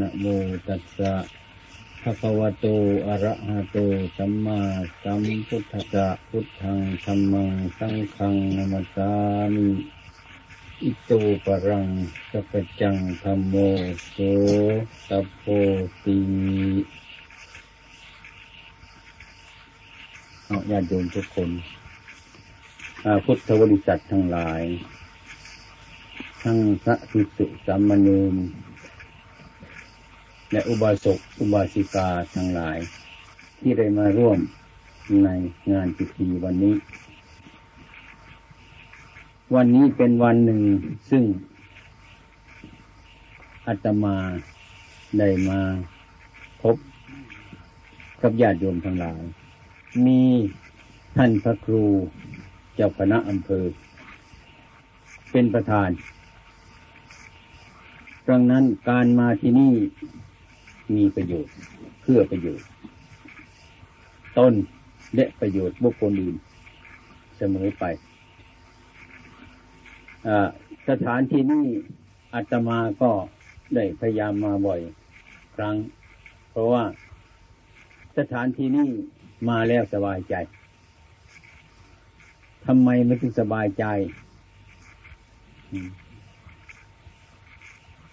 นะโมตัสสะภะคะวะโต อะระหะโต สัมมาสัมพุทธัสสะ พุทธังธัมมัง สังฆังนามัสสามิ อิโตปรังสัพจังธัมโมโสตัพโพติญาติโยมทุกคนพุทธบริษัททั้งหลาย ทั้งพระภิกษุสามเณร และอุบาสกอุบาสิกาทั้งหลาย ที่ได้มาร่วมในงานพิธีวันนี้ วันนี้เป็นวันหนึ่งซึ่งอาตมาได้มาพบกับญาติโยมทั้งหลาย มีท่านพระครูเจ้าคณะอำเภอ เป็นประธานดังนั้นการมาที่นี่ มีประโยชน์เพื่อประโยชน์ต้นและประโยชน์บุคคลอื่นเสมอไปสถานที่นี้อาตมาก็ได้พยายามมาบ่อยครั้ง เพราะว่าสถานที่นี้มาแล้วสบายใจทำไมไม่ถึงสบายใจ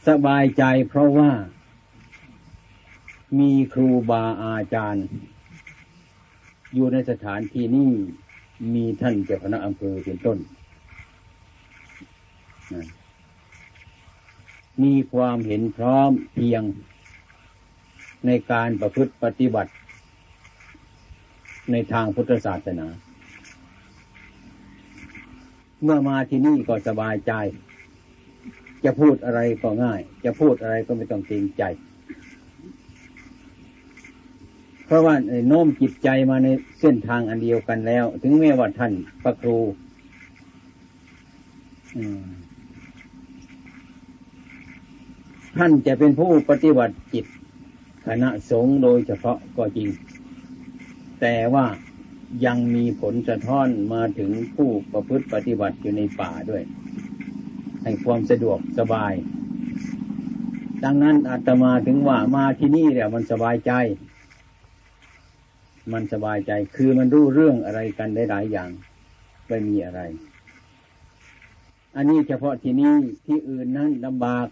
สบายใจเพราะว่า มีครูบาอาจารย์ อยู่ในสถานที่นี้มีท่านเจ้าคณะอำเภอเป็นต้น มีความเห็นพร้อมเพียงในการประพฤติปฏิบัติ ในทางพุทธศาสนา เมื่อมาที่นี่ก็สบายใจ จะพูดอะไรก็ง่าย จะพูดอะไรก็ไม่ต้องเกรงใจ เพราะว่าโน้มจิตใจมาในเส้นทางอันเดียวกันแล้ว ถึงแม้ว่าท่านพระครูท่านจะเป็นผู้ปฏิบัติจิตคณะสงฆ์โดยเฉพาะก็จริง แต่ว่ายังมีผลสะท้อนมาถึงผู้ประพฤติปฏิบัติอยู่ในป่าด้วย ให้ความสะดวกสบาย ดังนั้นอาตมาถึงว่ามาที่นี่เนี่ยมันสบายใจ มันสบายใจ คือมันรู้เรื่องอะไรกันได้หลายอย่างไม่มีอะไร อันนี้เฉพาะที่นี้ที่อื่นนั้นลำบาก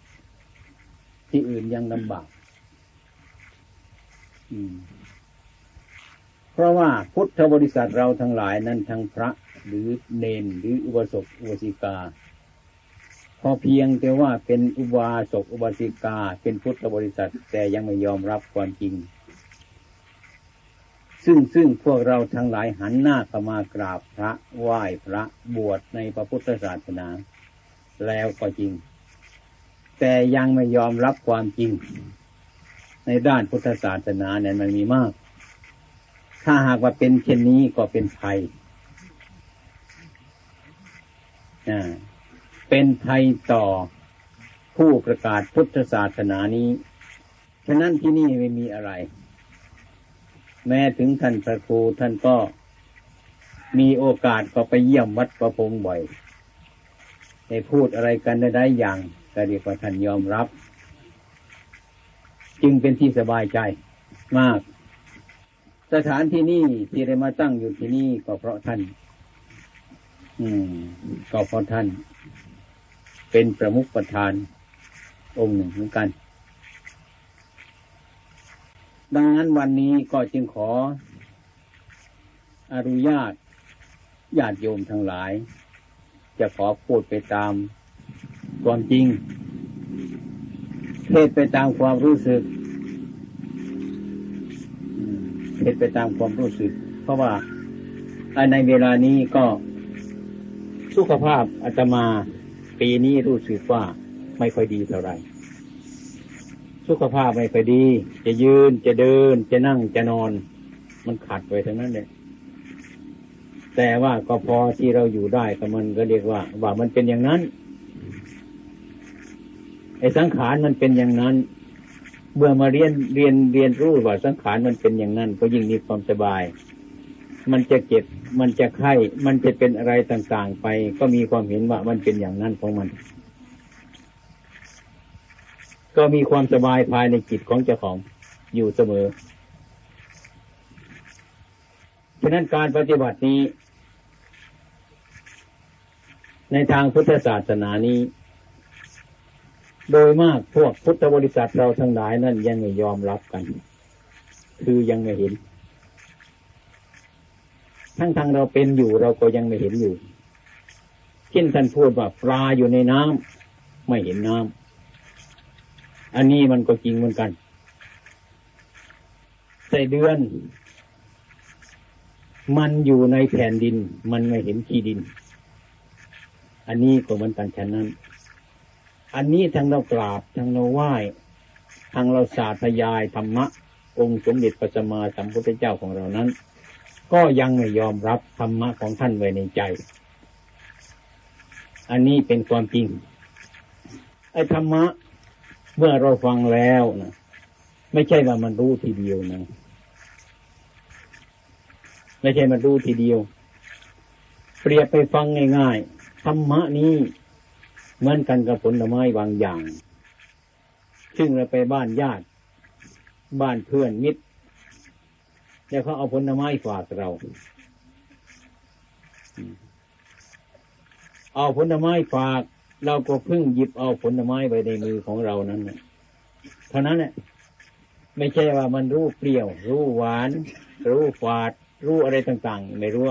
ที่อื่นยังลำบากเพราะว่าพุทธบริษัทเราทั้งหลายนั้นทั้งพระหรือเนนหรืออุบาสกอุบาสิกา พอเพียงแต่ว่าเป็นอุบาสกอุบาสิกา เป็นพุทธบริษัทแต่ยังไม่ยอมรับความจริง ซึ่งซึ่งพวกเราทั้งหลายหันหน้าเข้ามากราบพระไหว้พระบวชในพระพุทธศาสนา แล้วก็จริง แต่ยังไม่ยอมรับความจริง ในด้านพุทธศาสนาเนี่ยมันมีมาก ถ้าหากว่าเป็นเช่นนี้ก็เป็นภัยเป็นภัยต่อผู้ประกาศพุทธศาสนานี้ ฉะนั้นที่นี่ไม่มีอะไร แม้ถึงท่านพระครูท่านก็มีโอกาสก็ไปเยี่ยมวัดประพงบ่อยได้พูดอะไรกันได้อย่างก็เรียกว่าท่านยอมรับ จึงเป็นที่สบายใจมาก สถานที่นี้ที่ได้มาตั้งอยู่ที่นี่ก็เพราะท่าน อืม ก็เพราะท่าน เป็นประมุขประธานองค์หนึ่งเหมือนกัน ดังนั้นวันนี้ก็จึงขออนุญาตญาติโยมทั้งหลาย จะขอพูดไปตามความจริง เทศไปตามความรู้สึกเทศไปตามความรู้สึก เพราะว่าในเวลานี้ก็สุขภาพอาตมาปีนี้รู้สึกว่าไม่ค่อยดีเท่าไหร่ สุขภาพไม่ค่อยดี จะยืนจะเดิน จะนั่งจะนอน มันขัดไปทั้งนั้นเลยแต่ว่าก็พอที่เราอยู่ได้ก็มันก็เรียกว่า ว่ามันเป็นอย่างนั้นไอ้สังขารมันเป็นอย่างนั้น เมื่อมาเรียนเรียนเรียนรู้ว่าสังขารมันเป็นอย่างนั้น ก็ยิ่งมีความสบาย มันจะเจ็บมันจะไข้ มันจะเป็นอะไรต่างๆไป ก็มีความเห็นว่ามันเป็นอย่างนั้นของมัน ก็มีความสบายภายในจิตของเจ้าของอยู่เสมอ ฉะนั้นการปฏิบัตินี้ ในทางพุทธศาสนานี้ โดยมากพวกพุทธบริษัทเราทั้งหลายนั้นยังไม่ยอมรับกัน คือยังไม่เห็น ทั้งทางเราเป็นอยู่เราก็ยังไม่เห็นอยู่เช่นท่านพูดว่าปลาอยู่ในน้ำไม่เห็นน้ำ อันนี้มันก็จริงเหมือนกันใส่เดือน มันอยู่ในแผ่นดิน มันไม่เห็นขี้ดิน อันนี้ก็เหมือนกันฉะนั้น อันนี้ทั้งเรากราบทั้งเราไหว้ทั้งเราสาธยายธรรมะ องค์สมเด็จพระสัมมาสัมพุทธเจ้าของเรานั้น ก็ยังไม่ยอมรับธรรมะของท่านไว้ในใจ อันนี้เป็นความจริงไอ้ธรรมะ เมื่อเราฟังแล้วนะไม่ใช่ว่ามันรู้ทีเดียวนะไม่ใช่มันรู้ทีเดียว เปรียบไปฟังง่ายๆธรรมะนี้เหมือนกันกับผลไม้บางอย่าง ซึ่งเราไปบ้านญาติ บ้านเพื่อนมิตร แล้วเขาเอาผลไม้ฝากเรา เอาผลไม้ฝาก เราก็เพิ่งหยิบเอาผลไม้ไปในมือของเรานั้นเท่านั้นแหละไม่ใช่ว่ามันรู้เปรี้ยว รู้หวาน รู้ฝาด รู้อะไรต่างๆ ไม่รู้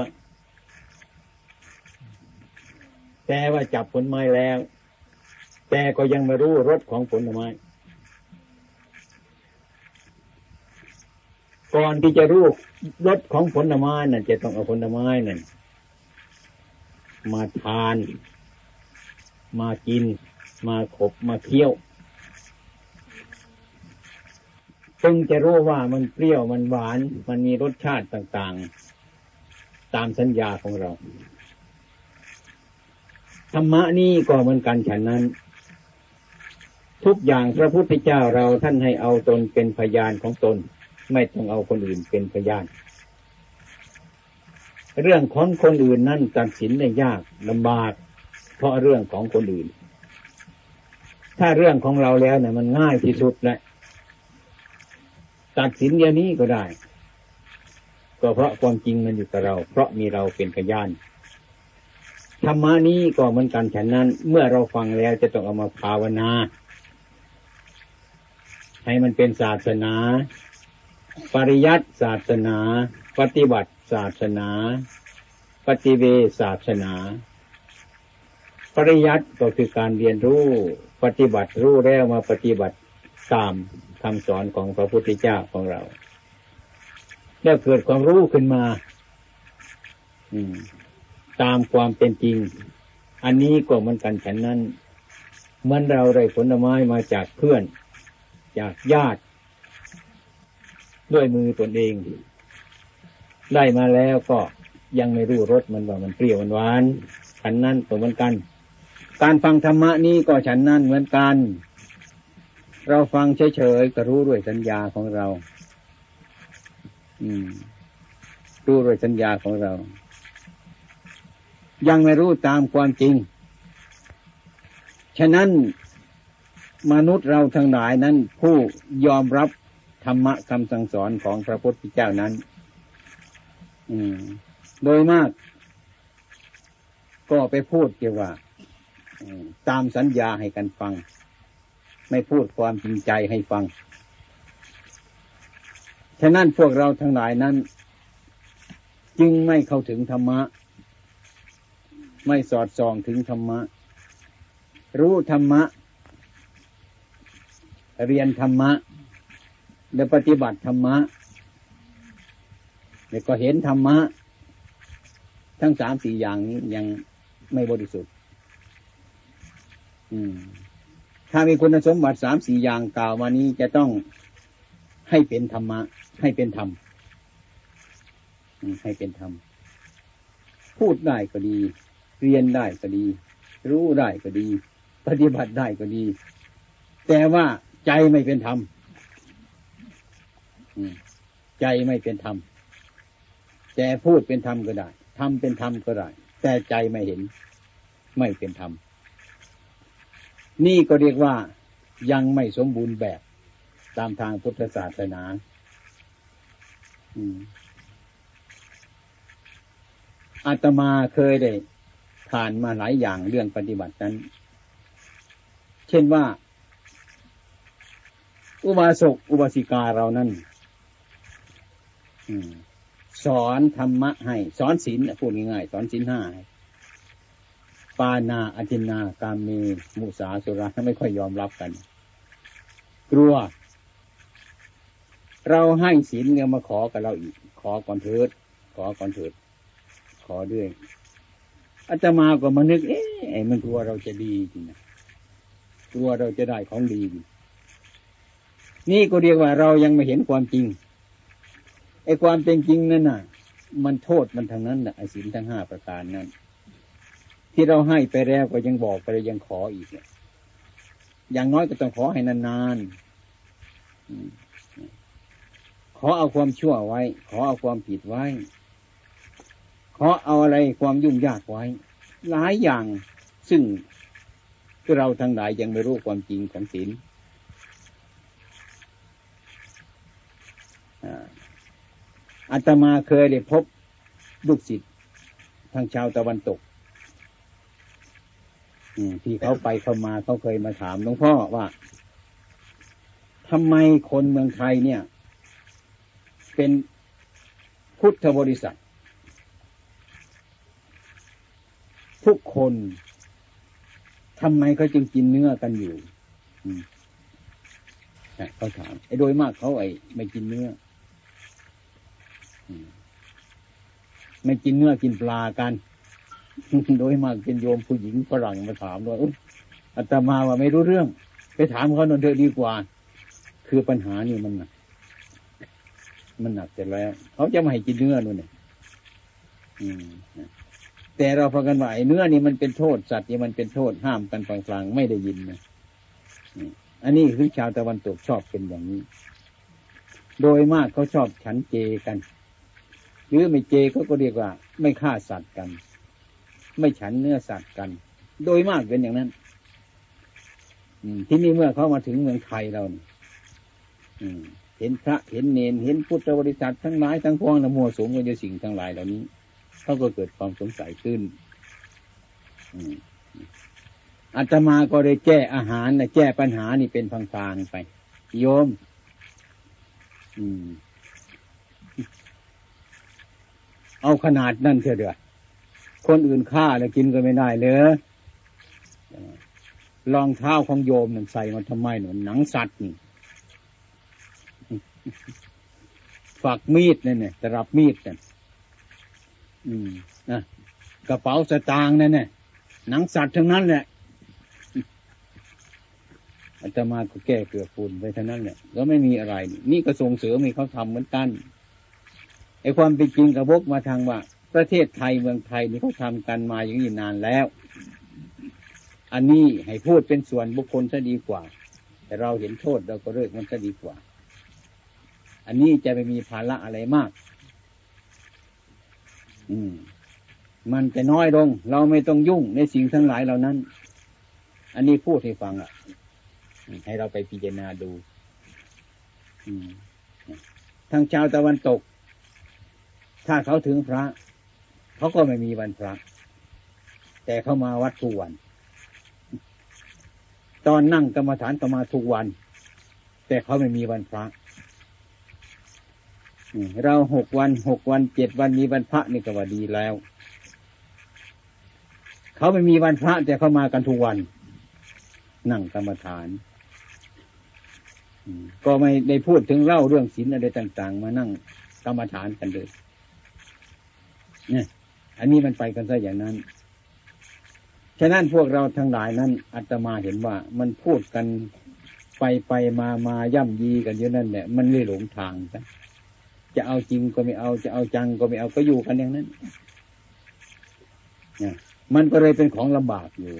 แต่ว่าจับผลไม้แล้ว แต่ก็ยังไม่รู้รสของผลไม้ก่อนที่จะรู้รสของผลไม้นั่นจะต้องเอาผลไม้นั่นมาทาน มากิน มาขบมาเคี้ยวจึงจะรู้ว่ามันเปรี้ยวมันหวาน มันมีรสชาติต่างๆ ตามสัญญาของเรา ธรรมะนี่ก็เหมือนกันฉันนั้น ทุกอย่างพระพุทธเจ้าเราท่านให้เอาตนเป็นพยานของตน ไม่ต้องเอาคนอื่นเป็นพยาน เรื่องของคนอื่นนั่นตัดสินได้ยากลำบาก เพราะเรื่องของคนอื่น ถ้าเรื่องของเราแล้วเนี่ยมันง่ายที่สุดแหละตัดสินอย่างนี้ก็ได้ ก็เพราะความจริงมันอยู่กับเรา เพราะมีเราเป็นพยานธรรมานี้ก็เหมือนกันฉันนั้น เมื่อเราฟังแล้วจะต้องเอามาภาวนา ให้มันเป็นศาสนา ปริยัติศาสนา ปฏิบัติศาสนา ปฏิเวศาสนา ปริยัติก็คือการเรียนรู้ปฏิบัติรู้แล้วมาปฏิบัติตามคำสอนของพระพุทธเจ้าของเราแล้วเกิดความรู้ขึ้นมาอืมตามความเป็นจริง อันนี้ก็เหมือนกันฉันนั้นมื่อเราได้ผลไม้มาจากเพื่อน จากญาติ ด้วยมือตนเอง ได้มาแล้วก็ยังไม่รู้รสมันว่ามันเปรี้ยวมันหวานฉันนั้นก็เหมือนกัน การฟังธรรมะนี้ก็ฉันนั้นเหมือนกัน เราฟังเฉยๆก็รู้ด้วยสัญญาของเรา อืม รู้ด้วยสัญญาของเรา ยังไม่รู้ตามความจริง ฉะนั้นมนุษย์เราทั้งหลายนั้น ผู้ยอมรับธรรมะคำสั่งสอนของพระพุทธเจ้านั้น อืม โดยมาก ก็ไปพูดเกี่ยวว่า ตามสัญญาให้กันฟัง ไม่พูดความจริงใจให้ฟัง ฉะนั้นพวกเราทั้งหลายนั้น จึงไม่เข้าถึงธรรมะ ไม่สอดส่องถึงธรรมะ รู้ธรรมะ เรียนธรรมะและปฏิบัติธรรมะแล้วก็เห็นธรรมะ ทั้งสามสี่อย่างนี้ยังไม่บริสุทธิ์ ถ้ามีคุณสมบัติสามสี่อย่างกล่าวมานี้จะต้องให้เป็นธรรมะ ให้เป็นธรรมให้เป็นธรรม พูดได้ก็ดี เรียนได้ก็ดี รู้ได้ก็ดี ปฏิบัติได้ก็ดี แต่ว่าใจไม่เป็นธรรมใจไม่เป็นธรรมแต่พูดเป็นธรรมก็ได้ทำเป็นธรรมก็ได้ แต่ใจไม่เห็น ไม่เป็นธรรม นี่ก็เรียกว่ายังไม่สมบูรณ์แบบตามทางพุทธศาสนาอาตมาเคยได้ผ่านมาหลายอย่างเรื่องปฏิบัตินั้น เช่นว่า อุบาสกอุบาสิกาเรานั้นสอนธรรมะให้ สอนศีลพูดง่ายๆสอนศีลห้าให้ ปานาอจินนา การมีมุสาสุราไม่ค่อยยอมรับกัน กลัว เราให้ศีลเนี่ยมาขอกับเราอีก ขอก่อนเถิด ขอก่อนเถิด ขอด้วยอาจจะมาก็มานึก เอ๊ะมันกลัวเราจะดีจริงนะกลัวเราจะได้ของดี นี่ก็เรียกว่าเรายังไม่เห็นความจริงไอ้ความเป็นจริงนั่นน่ะ มันโทษมันทางนั้นน่ะไอ้สินทั้งห้าประการนั้น ที่เราให้ไปแล้วก็ยังบอกไปยังขออีกเนี่ยอย่างน้อยก็ต้องขอให้นานๆขอเอาความชั่วไว้ ขอเอาความผิดไว้ ขอเอาอะไรความยุ่งยากไว้ หลายอย่างซึ่งเราทั้งหลายยังไม่รู้ความจริงของศีลอาตมาเคยได้พบลูกศิษย์ทางชาวตะวันตก ที่เขาไปเข้ามาเขาเคยมาถามหลวงพ่อว่าทำไมคนเมืองไทยเนี่ย เป็นพุทธบริษัท ทุกคนทำไมเขาจึงกินเนื้อกันอยู่เขาถามไอ้โดยมากเขาไอ้ไม่กินเนื้อไม่กินเนื้อกินปลากัน โดยมากเป็นโยมผู้หญิงฝรั่งมาถามว่าอาตมาว่าไม่รู้เรื่อง ไปถามเขาหน่อยเถอะดีกว่า คือปัญหานี่มันหนักมันหนักเสร็จแล้วเขาจะไม่ให้กินเนื้อนู่นเนี่ยแต่เราพากันว่าไอ้เนื้อนี่มันเป็นโทษสัตว์นี่มันเป็นโทษห้ามกันกลางๆไม่ได้ยินนะอันนี้คือชาวตะวันตกชอบเป็นอย่างนี้ โดยมากเขาชอบฉันเจกัน หรือไม่เจเขาก็เรียกว่า ไม่ฆ่าสัตว์กัน ไม่ฉันเนื้อสัตว์กัน โดยมากเป็นอย่างนั้นที่นี่เมื่อเขามาถึงเมืองไทยเราเห็นพระเห็นเนนเห็นพุทธบริษัททั้งหลายทั้งพวงนะมัวสงฆ์ในสิ่งทั้งหลายเหล่านี้เขาก็เกิดความสงสัยขึ้นอาตมาก็เลยแก้อาหารนะแก้ปัญหานี่เป็นพังๆไป โยมอืมเอาขนาดนั่นเถอะเดือ คนอื่นฆ่าแล้วกินก็ไม่ได้เลยรองเท้าของโยมนั่นใส่มาทำไมหนุนหนังสัตว์นี่ฝักมีดเนี่ยเนี่ยตรับมีดเนี่ยอืมนะกระเป๋าสตางค์เนั่นเนี่ยหนังสัตว์ทั้งนั้นแหละอาตมาก็แก้เกลือฝุ่นไปเท่านั้นแหละก็ไม่มีอะไร นี่ก็ส่งเสริมให้เขาทำเหมือนกันไอ้ความเป็นจริงกระบกมาทางว่า ประเทศไทยเมืองไทยนี่เขาทำกันมาอย่างนี้นานแล้ว อันนี้ให้พูดเป็นส่วนบุคคลซะดีกว่า แต่เราเห็นโทษเราก็เลิกมันซะดีกว่า อันนี้จะไม่มีภาระอะไรมาก อืม มันจะน้อยลง เราไม่ต้องยุ่งในสิ่งทั้งหลายเหล่านั้น อันนี้พูดให้ฟังอะ ให้เราไปพิจารณาดูทางชาวตะวันตก ถ้าเขาถึงพระ เขาก็ไม่มีวันพระ แต่เขามาวัดทุกวัน ตอนนั่งกรรมฐานก็มาทุกวัน แต่เขาไม่มีวันพระเราหกวันหกวันเจ็ดวันมีวันพระนี่ก็ว่าดีแล้ว เขาไม่มีวันพระ แต่เขามากันทุกวัน นั่งกรรมฐานก็ไม่ได้พูดถึงเล่าเรื่องศีลอะไรต่าง ๆ มานั่งกรรมฐานกันเลยเนี่ย อันนี้มันไปกันซะอย่างนั้น ฉะนั้นพวกเราทั้งหลายนั้นอาตมาเห็นว่ามันพูดกันไปไปมามาย่ำยีกันอยู่นั่นแหละมันเลยหลงทางกันจะเอาจริงก็ไม่เอาจะเอาจังก็ไม่เอาก็อยู่กันอย่างนั้นนี่มันก็เลยเป็นของลำบากอยู่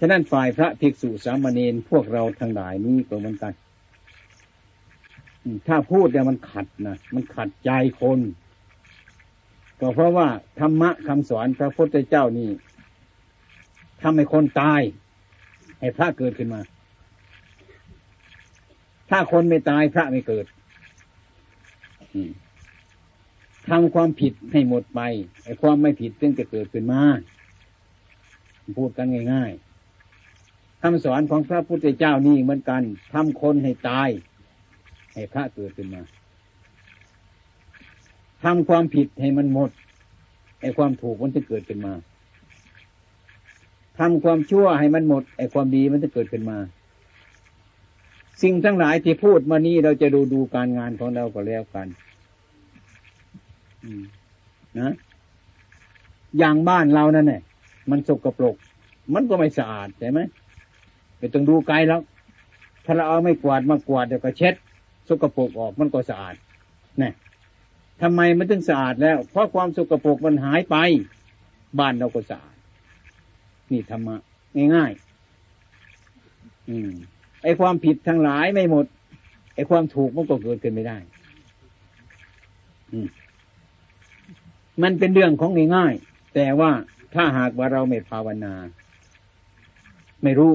ฉะนั้นฝ่ายพระภิกษุสามเณรพวกเราทั้งหลายนี้ก็เหมือนกันถ้าพูดเนี่ยมันขัดนะมันขัดใจคน ก็เพราะว่าธรรมะคำสอนพระพุทธเจ้านี่ทำให้คนตาย ให้พระเกิดขึ้นมา ถ้าคนไม่ตายพระไม่เกิดทำความผิดให้หมดไปไอ้ความไม่ผิดซึ่งจะเกิดขึ้นมาพูดกันง่าย ๆคำสอนของพระพุทธเจ้านี่เหมือนกันทำคนให้ตาย ให้พระเกิดขึ้นมา ทำความผิดให้มันหมดไอ้ความถูกมันจะเกิดขึ้นมาทำความชั่วให้มันหมดไอ้ความดีมันจะเกิดขึ้นมา สิ่งทั้งหลายที่พูดมานี้เราจะดูดูการงานของเราก็แล้วกันนะอย่างบ้านเรานั่นเนี่ยมันสกปรก มันก็ไม่สะอาดใช่ไหมไปต้องดูไกลแล้ว ถ้าเราเอาไม่กวาดมากวาดเดี๋ยวก็เช็ด สกปรกออกมันก็สะอาดเนี่ย ทำไมมันถึงสะอาดแล้ว เพราะความสกปรกมันหายไป บ้านเราก็สะอาด นี่ธรรมะง่ายๆอืมไอความผิดทั้งหลายไม่หมด ไอความถูกมันก็เกิดขึ้นไม่ได้ อืมมันเป็นเรื่องของง่ายๆแต่ว่าถ้าหากว่าเราไม่ภาวนา ไม่รู้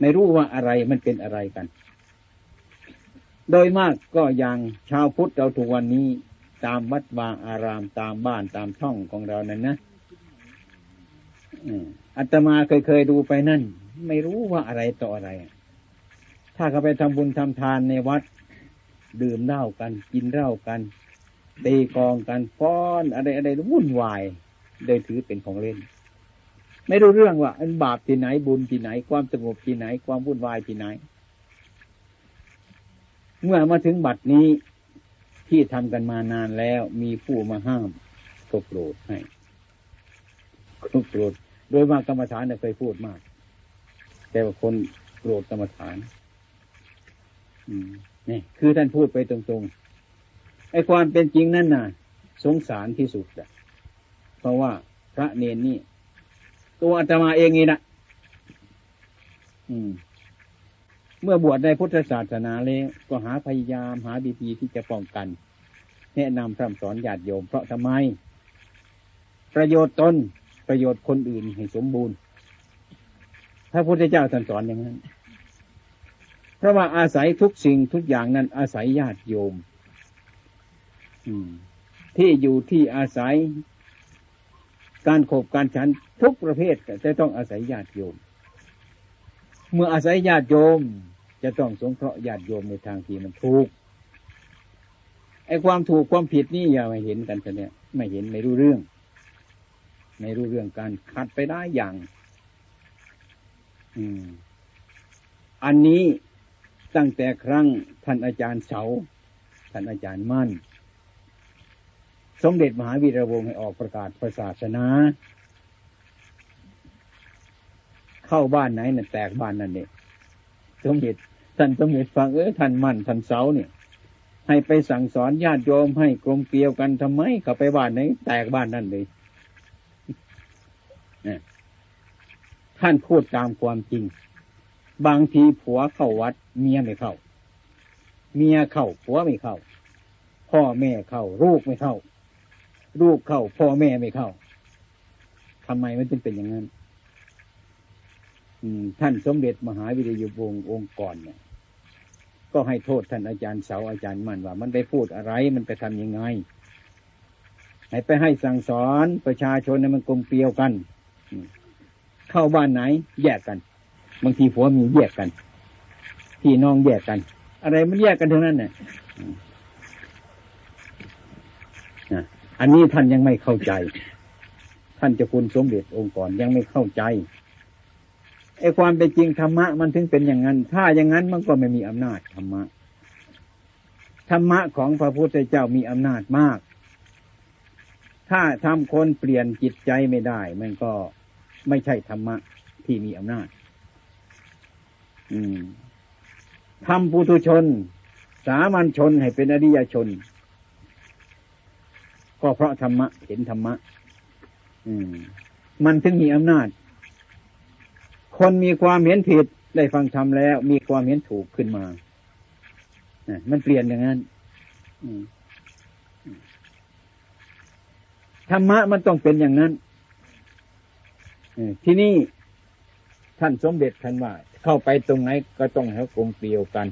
ไม่รู้ว่าอะไรมันเป็นอะไรกัน โดยมากก็ย่างชาวพุทธเราทุกวันนี้ตามวัดวาอารามตามบ้านตามช่องของเรานั้นนะอัตมาเคยเคยดูไปนั่น ไม่รู้ว่าอะไรต่ออะไร ถ้าเขาไปทำบุญทำทานในวัด ดื่มเหล้ากัน กินเหล้ากันตีกองกันฟ้อนอะไรอะไรวุ่นวายโดยถือเป็นของเล่น ไม่รู้เรื่องว่า อันบาปที่ไหนบุญที่ไหน ความสงบที่ไหน ความวุ่นวายที่ไหน เมื่อมาถึงบัดนี้ที่ทำกันมานานแล้วมีผู้มาห้ามก็โปรดให้ก็โปรดโดยมากกรรมฐานเคยพูดมาก แต่ว่าคนโปรดกรรมฐานนี่คือท่านพูดไปตรงๆไอ้ความเป็นจริงนั่นน่ะ สงสารที่สุดอะเพราะว่าพระเนนนี่ตัวอาตมาเองนี่นะอืม เมื่อบวชในพุทธศาสนาแล้วก็หาพยายามหาดีีที่จะป้องกัน แนะนำพร่ำสอนญาติโยม เพราะทำไม ประโยชน์ตนประโยชน์คนอื่นให้สมบูรณ์พระพุทธเจ้าท่านสอนอย่างนั้น เพราะว่าอาศัยทุกสิ่งทุกอย่างนั้น อาศัยญาติโยมที่อยู่ที่อาศัย การขบการฉันทุกประเภทจะต้องอาศัยญาติโยม เมื่ออาศัยญาติโยม จะต้องสงเคราะห์ญาติโยมในทางที่มันถูกไอ้ความถูกความผิดนี่อย่ามาเห็นกันเนี่ยไม่เห็นไม่รู้เรื่อง ไม่รู้เรื่องการขัดไปได้อย่าง อืม อันนี้ตั้งแต่ครั้งท่านอาจารย์เสาท่านอาจารย์มั่น สมเด็จมหาวีระวงศ์ให้ออกประกาศศาสนา เข้าบ้านไหนน่ะแตกบ้านนั่นเนี่ยสมเด็จ ท่านสมเด็จฟังเออท่านมั่นท่านเสาเนี่ย ให้ไปสั่งสอนญาติโยมให้กลมเกลียวกันทำไมเขาไปบ้านไหนแตกบ้านนั่นเลยท่านพูดตามความจริง บางทีผัวเข้าวัด เมียไม่เข้า เมียเข้าผัวไม่เข้า พ่อแม่เข้าลูกไม่เข้าลูกเข้า พ่อแม่ไม่เข้าทำไมมันจึงเป็นอย่างนั้นท่านสมเด็จมหาวิทยาวงศ์องค์ก่อนเนี่ย ก็ให้โทษท่านอาจารย์เสาอาจารย์มั่นว่า มันไปพูดอะไรมันไปทำยังไงให้ไปให้สั่งสอนประชาชนเนี่มันกลมเกลียวกันเข้าบ้านไหน แยกกันบางทีผัวมีแยกกันพี่น้องแยกกัน อะไรมันแยกกันทั้งนั้นเนี่ยอันนี้ท่านยังไม่เข้าใจ ท่านจะคุณสมเด็จองค์ก่อนยังไม่เข้าใจ ไอ้ความเป็นจริงธรรมะมันถึงเป็นอย่างนั้น ถ้าอย่างนั้นมันก็ไม่มีอำนาจธรรมะ ธรรมะของพระพุทธเจ้ามีอำนาจมาก ถ้าทำคนเปลี่ยนจิตใจไม่ได้ มันก็ไม่ใช่ธรรมะที่มีอำนาจ อืมทำปุถุชน สามัญชนให้เป็นอริยชน ก็เพราะธรรมะเห็นธรรมะ อืม มันถึงมีอำนาจ คนมีความเห็นผิดได้ฟังธรรมแล้ว มีความเห็นถูกขึ้นมามันเปลี่ยนอย่างนั้นธรรมะมันต้องเป็นอย่างนั้นทีนี้ท่านสมเด็จท่านว่า เข้าไปตรงไหนก็ต้องให้กลมเกลียวกัน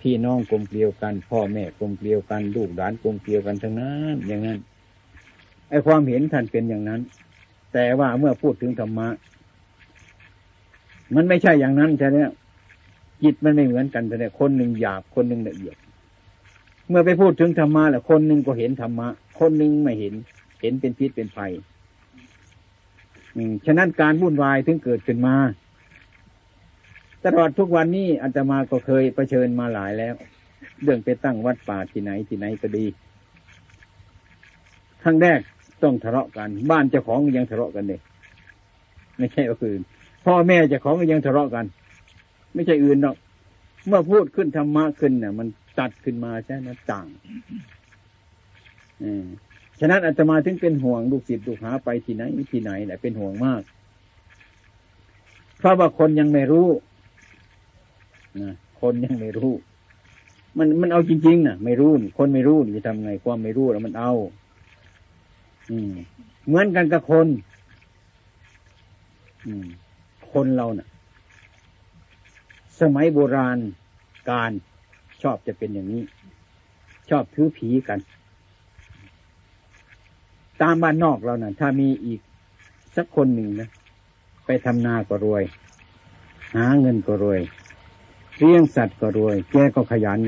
พี่น้องกลมเกลียวกัน พ่อแม่กลมเกลียวกัน ลูกหลานกลมเกลียวกันทั้งนั้นอย่างนั้นไอความเห็นท่านเป็นอย่างนั้น แต่ว่าเมื่อพูดถึงธรรมะ มันไม่ใช่อย่างนั้นใช่ไหมจิตมันไม่เหมือนกันแต่คนหนึ่งหยาบคนหนึ่งละเอียด เมื่อไปพูดถึงธรรมะแหละคนหนึ่งก็เห็นธรรมะ คนหนึ่งไม่เห็น เห็นเป็นพิษเป็นภัยฉะนั้นการวุ่นวายถึงเกิดขึ้นมา ตลอดทุกวันนี้อาตมาก็เคยประเชิญมาหลายแล้ว เรื่องไปตั้งวัดป่าที่ไหนที่ไหนก็ดีครั้งแรกต้องทะเลาะกัน บ้านเจ้าของยังทะเลาะกันเลยไม่ใช่อื่น พ่อแม่เจ้าของก็ยังทะเลาะกัน ไม่ใช่อื่นหรอก เมื่อพูดขึ้นธรรมะขึ้นเนี่ยมันตัดขึ้นมาใช่ไหมต่างอฉะนั้นอาตมาถึงเป็นห่วงลูกศิษย์ลูกหาไปที่ไหนที่ไหนแหละเป็นห่วงมาก เพราะว่าคนยังไม่รู้นะคนยังไม่รู้ มันมันเอาจริงๆนะไม่รู้นี่คนไม่รู้นี่จะทำไงความไม่รู้แล้วมันเอา อืม เหมือนกันกับคน อืม คนเราเนะ่ะ สมัยโบราณการชอบจะเป็นอย่างนี้ ชอบถือผีกัน ตามบ้านนอกเรานะ่ะ ถ้ามีอีกสักคนหนึ่งนะไปทำนาก็รวย หาเงินก็รวยเลี้ยงสัตว์ก็รวย แกก็ขยัน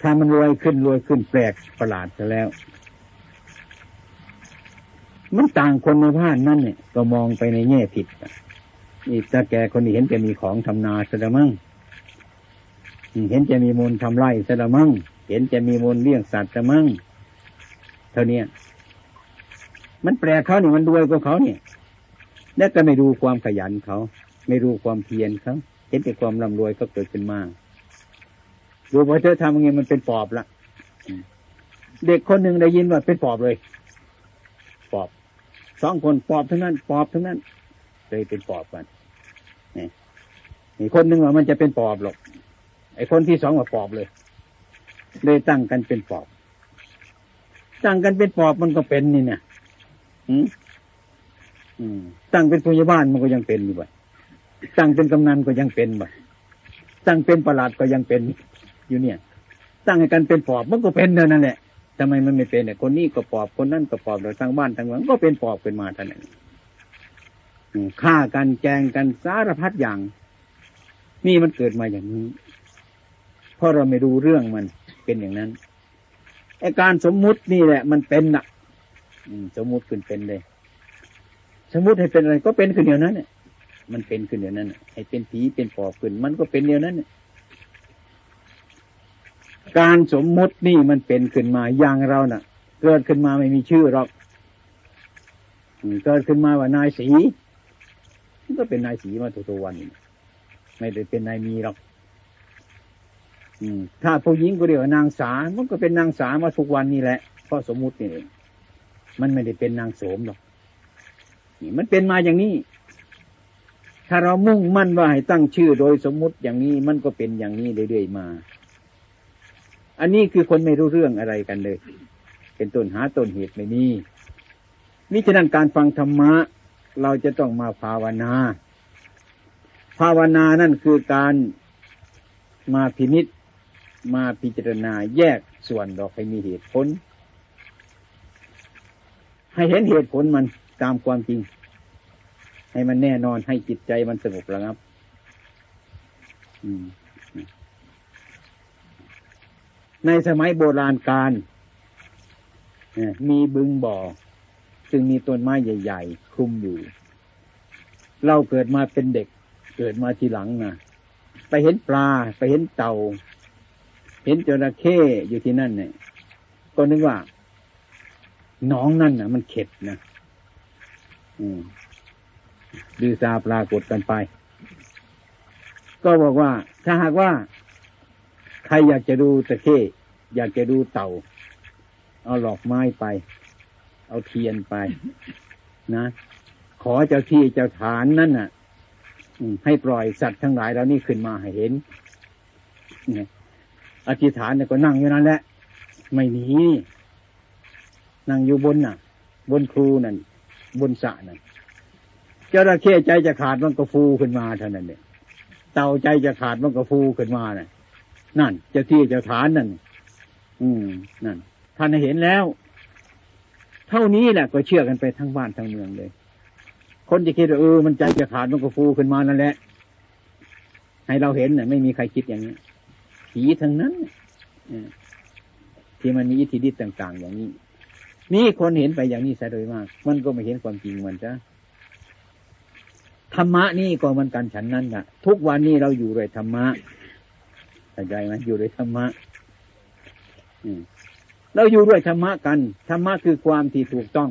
ถ้ามันรวยขึ้นรวยขึ้นแปลกประหลาดซะแล้ว มันต่างคนในบ้านนั่นเนี่ย ก็มองไปในแง่ผิด นี่ถ้าแกคนนี้เห็นจะมีของทำนาซะละมั่งเห็นจะมีมูลทำไร่ซะละมั่งเห็นจะมีมูลเลี้ยงสัตว์ซะมั่งเท่านี้มันแปลเขาเนี่ยมันรวยกว่าเขาเนี่ยแล้วก็ไม่ดูความขยันเขา ไม่รู้ความเพียรเขาเห็นแต่ความร่ำรวยก็เกิดขึ้นมากดูพอเธอทำยังไงมันเป็นปอบละเด็กคนหนึ่งได้ยินว่าเป็นปอบเลย ปอบสองคนปอบทั้งนั้น ปอบทั้งนั้น เลยเป็นปอบกัน นี่อีกคนหนึ่งว่ามันจะเป็นปอบหรอก ไอ้คนที่สองว่าปอบเลยเลยตั้งกันเป็นปอบตั้งกันเป็นปอบมันก็เป็นนี่เนี่ยตั้งเป็นพยาบาลมันก็ยังเป็นอยู่บ่ตั้งเป็นกำนันก็ยังเป็นบ่ตั้งเป็นประหลาดก็ยังเป็นอยู่เนี่ย ตั้งให้กันเป็นปอบมันก็เป็นเท่านั้นแหละทำไมมันไม่เป็นเนี่ยคนนี้ก็ปอบคนนั้นก็ปอบเราทั้งบ้านทั้งเมืองก็เป็นปอบเป็นมาท่านนั้น ฆ่ากันแกงกันสารพัดอย่าง นี่มันเกิดมาอย่างนี้เพราะเราไม่รู้เรื่องมันเป็นอย่างนั้นไอการสมมุตินี่แหละ มันเป็นน่ะสมมุติขึ้นเป็นเลย สมมุติให้เป็นอะไรก็เป็นขึ้นเดียวนั้นเนี่ยมันเป็นขึ้นเดียวนั้นให้เป็นผีเป็นปอบขึ้น มันก็เป็นเดียวนั้นเนี่ยการสมมุตินี่มันเป็นขึ้นมาอย่างเราน่ะ เกิดขึ้นมาไม่มีชื่อหรอกเกิดขึ้นมาว่านายสี ก็เป็นนายสีมาตัววันไม่ได้เป็นนายมีหรอกถ้าผู้หญิงก็เรียกว่านางสา มันก็เป็นนางสามาทุกวันนี่แหละเพราะสมมุตินี่เองมันไม่ได้เป็นนางโสมหรอกนี่มันเป็นมาอย่างนี้ ถ้าเรามุ่งมั่นว่าให้ตั้งชื่อโดยสมมุติอย่างนี้มันก็เป็นอย่างนี้เรื่อยๆมา อันนี้คือคนไม่รู้เรื่องอะไรกันเลย เป็นต้นหาต้นเหตุไม่มีมิฉะนั้นการฟังธรรมะ เราจะต้องมาภาวนา ภาวนานั่นคือการมาพินิษมาพิจารณาแยกส่วนดอกให้มีเหตุผล ให้เห็นเหตุผลมันตามความจริง ให้มันแน่นอนให้จิตใจมันสงบระงับ ในสมัยโบราณการมีบึงบ่อ ซึ่งมีต้นไม้ใหญ่ ๆ คลุมอยู่ เราเกิดมาเป็นเด็ก เกิดมาทีหลังนะไปเห็นปลา ไปเห็นเต่า เห็นจระเข้อยู่ที่นั่นเนี่ย ก็นึกว่าน้องนั่นนะมันเข็ดนะอืมดูซาปรากฏกันไป ก็บอกว่า ถ้าหากว่า ใครอยากจะดูตะเข้อยากจะดูเต่า เอาหลอกไม้ไป เอาเทียนไป นะขอเจ้าที่เจ้าฐานนั่นน่ะให้ปล่อยสัตว์ทั้งหลายแล้วนี่ขึ้นมาให้เห็นเนี่ยอธิษฐานเนี่ยก็นั่งอยู่นั่นแหละ ไม่หนีนั่งอยู่บนน่ะ บนครูนั่นบนสระนั่นจระเข้ใจจะขาดมันก็ฟูขึ้นมาเท่านั้นเนี่ยเต่าใจจะขาดมันก็ฟูขึ้นมาน่ะ นั่นเจะที่เจะฐานนั่น อืมนั่นท่านเห็นแล้ว ท่านี้แหละก็เชื่อกันไปทั้งบ้านทั้งเมืองเลย คนจะคิดว่าเออมันใจจะขาดมันก็ฟูขึ้นมานั่นแหละ ให้เราเห็นน่ะไม่มีใครคิดอย่างนี้ผีทั้งนั้นที่มันมีอิทธิฤทธิ์ต่าง ๆ อย่างนี้ นี่คนเห็นไปอย่างนี้ซะโดยมาก มันก็ไม่เห็นความจริงมันจ้ะธรรมะนี่ก็มันกันฉันนั้นนะทุกวันนี้เราอยู่ด้วยธรรมะเข้าใจไหมอยู่ด้วยธรรมะอืม เราอยู่ด้วยธรรมะกันธรรมะคือความที่ถูกต้อง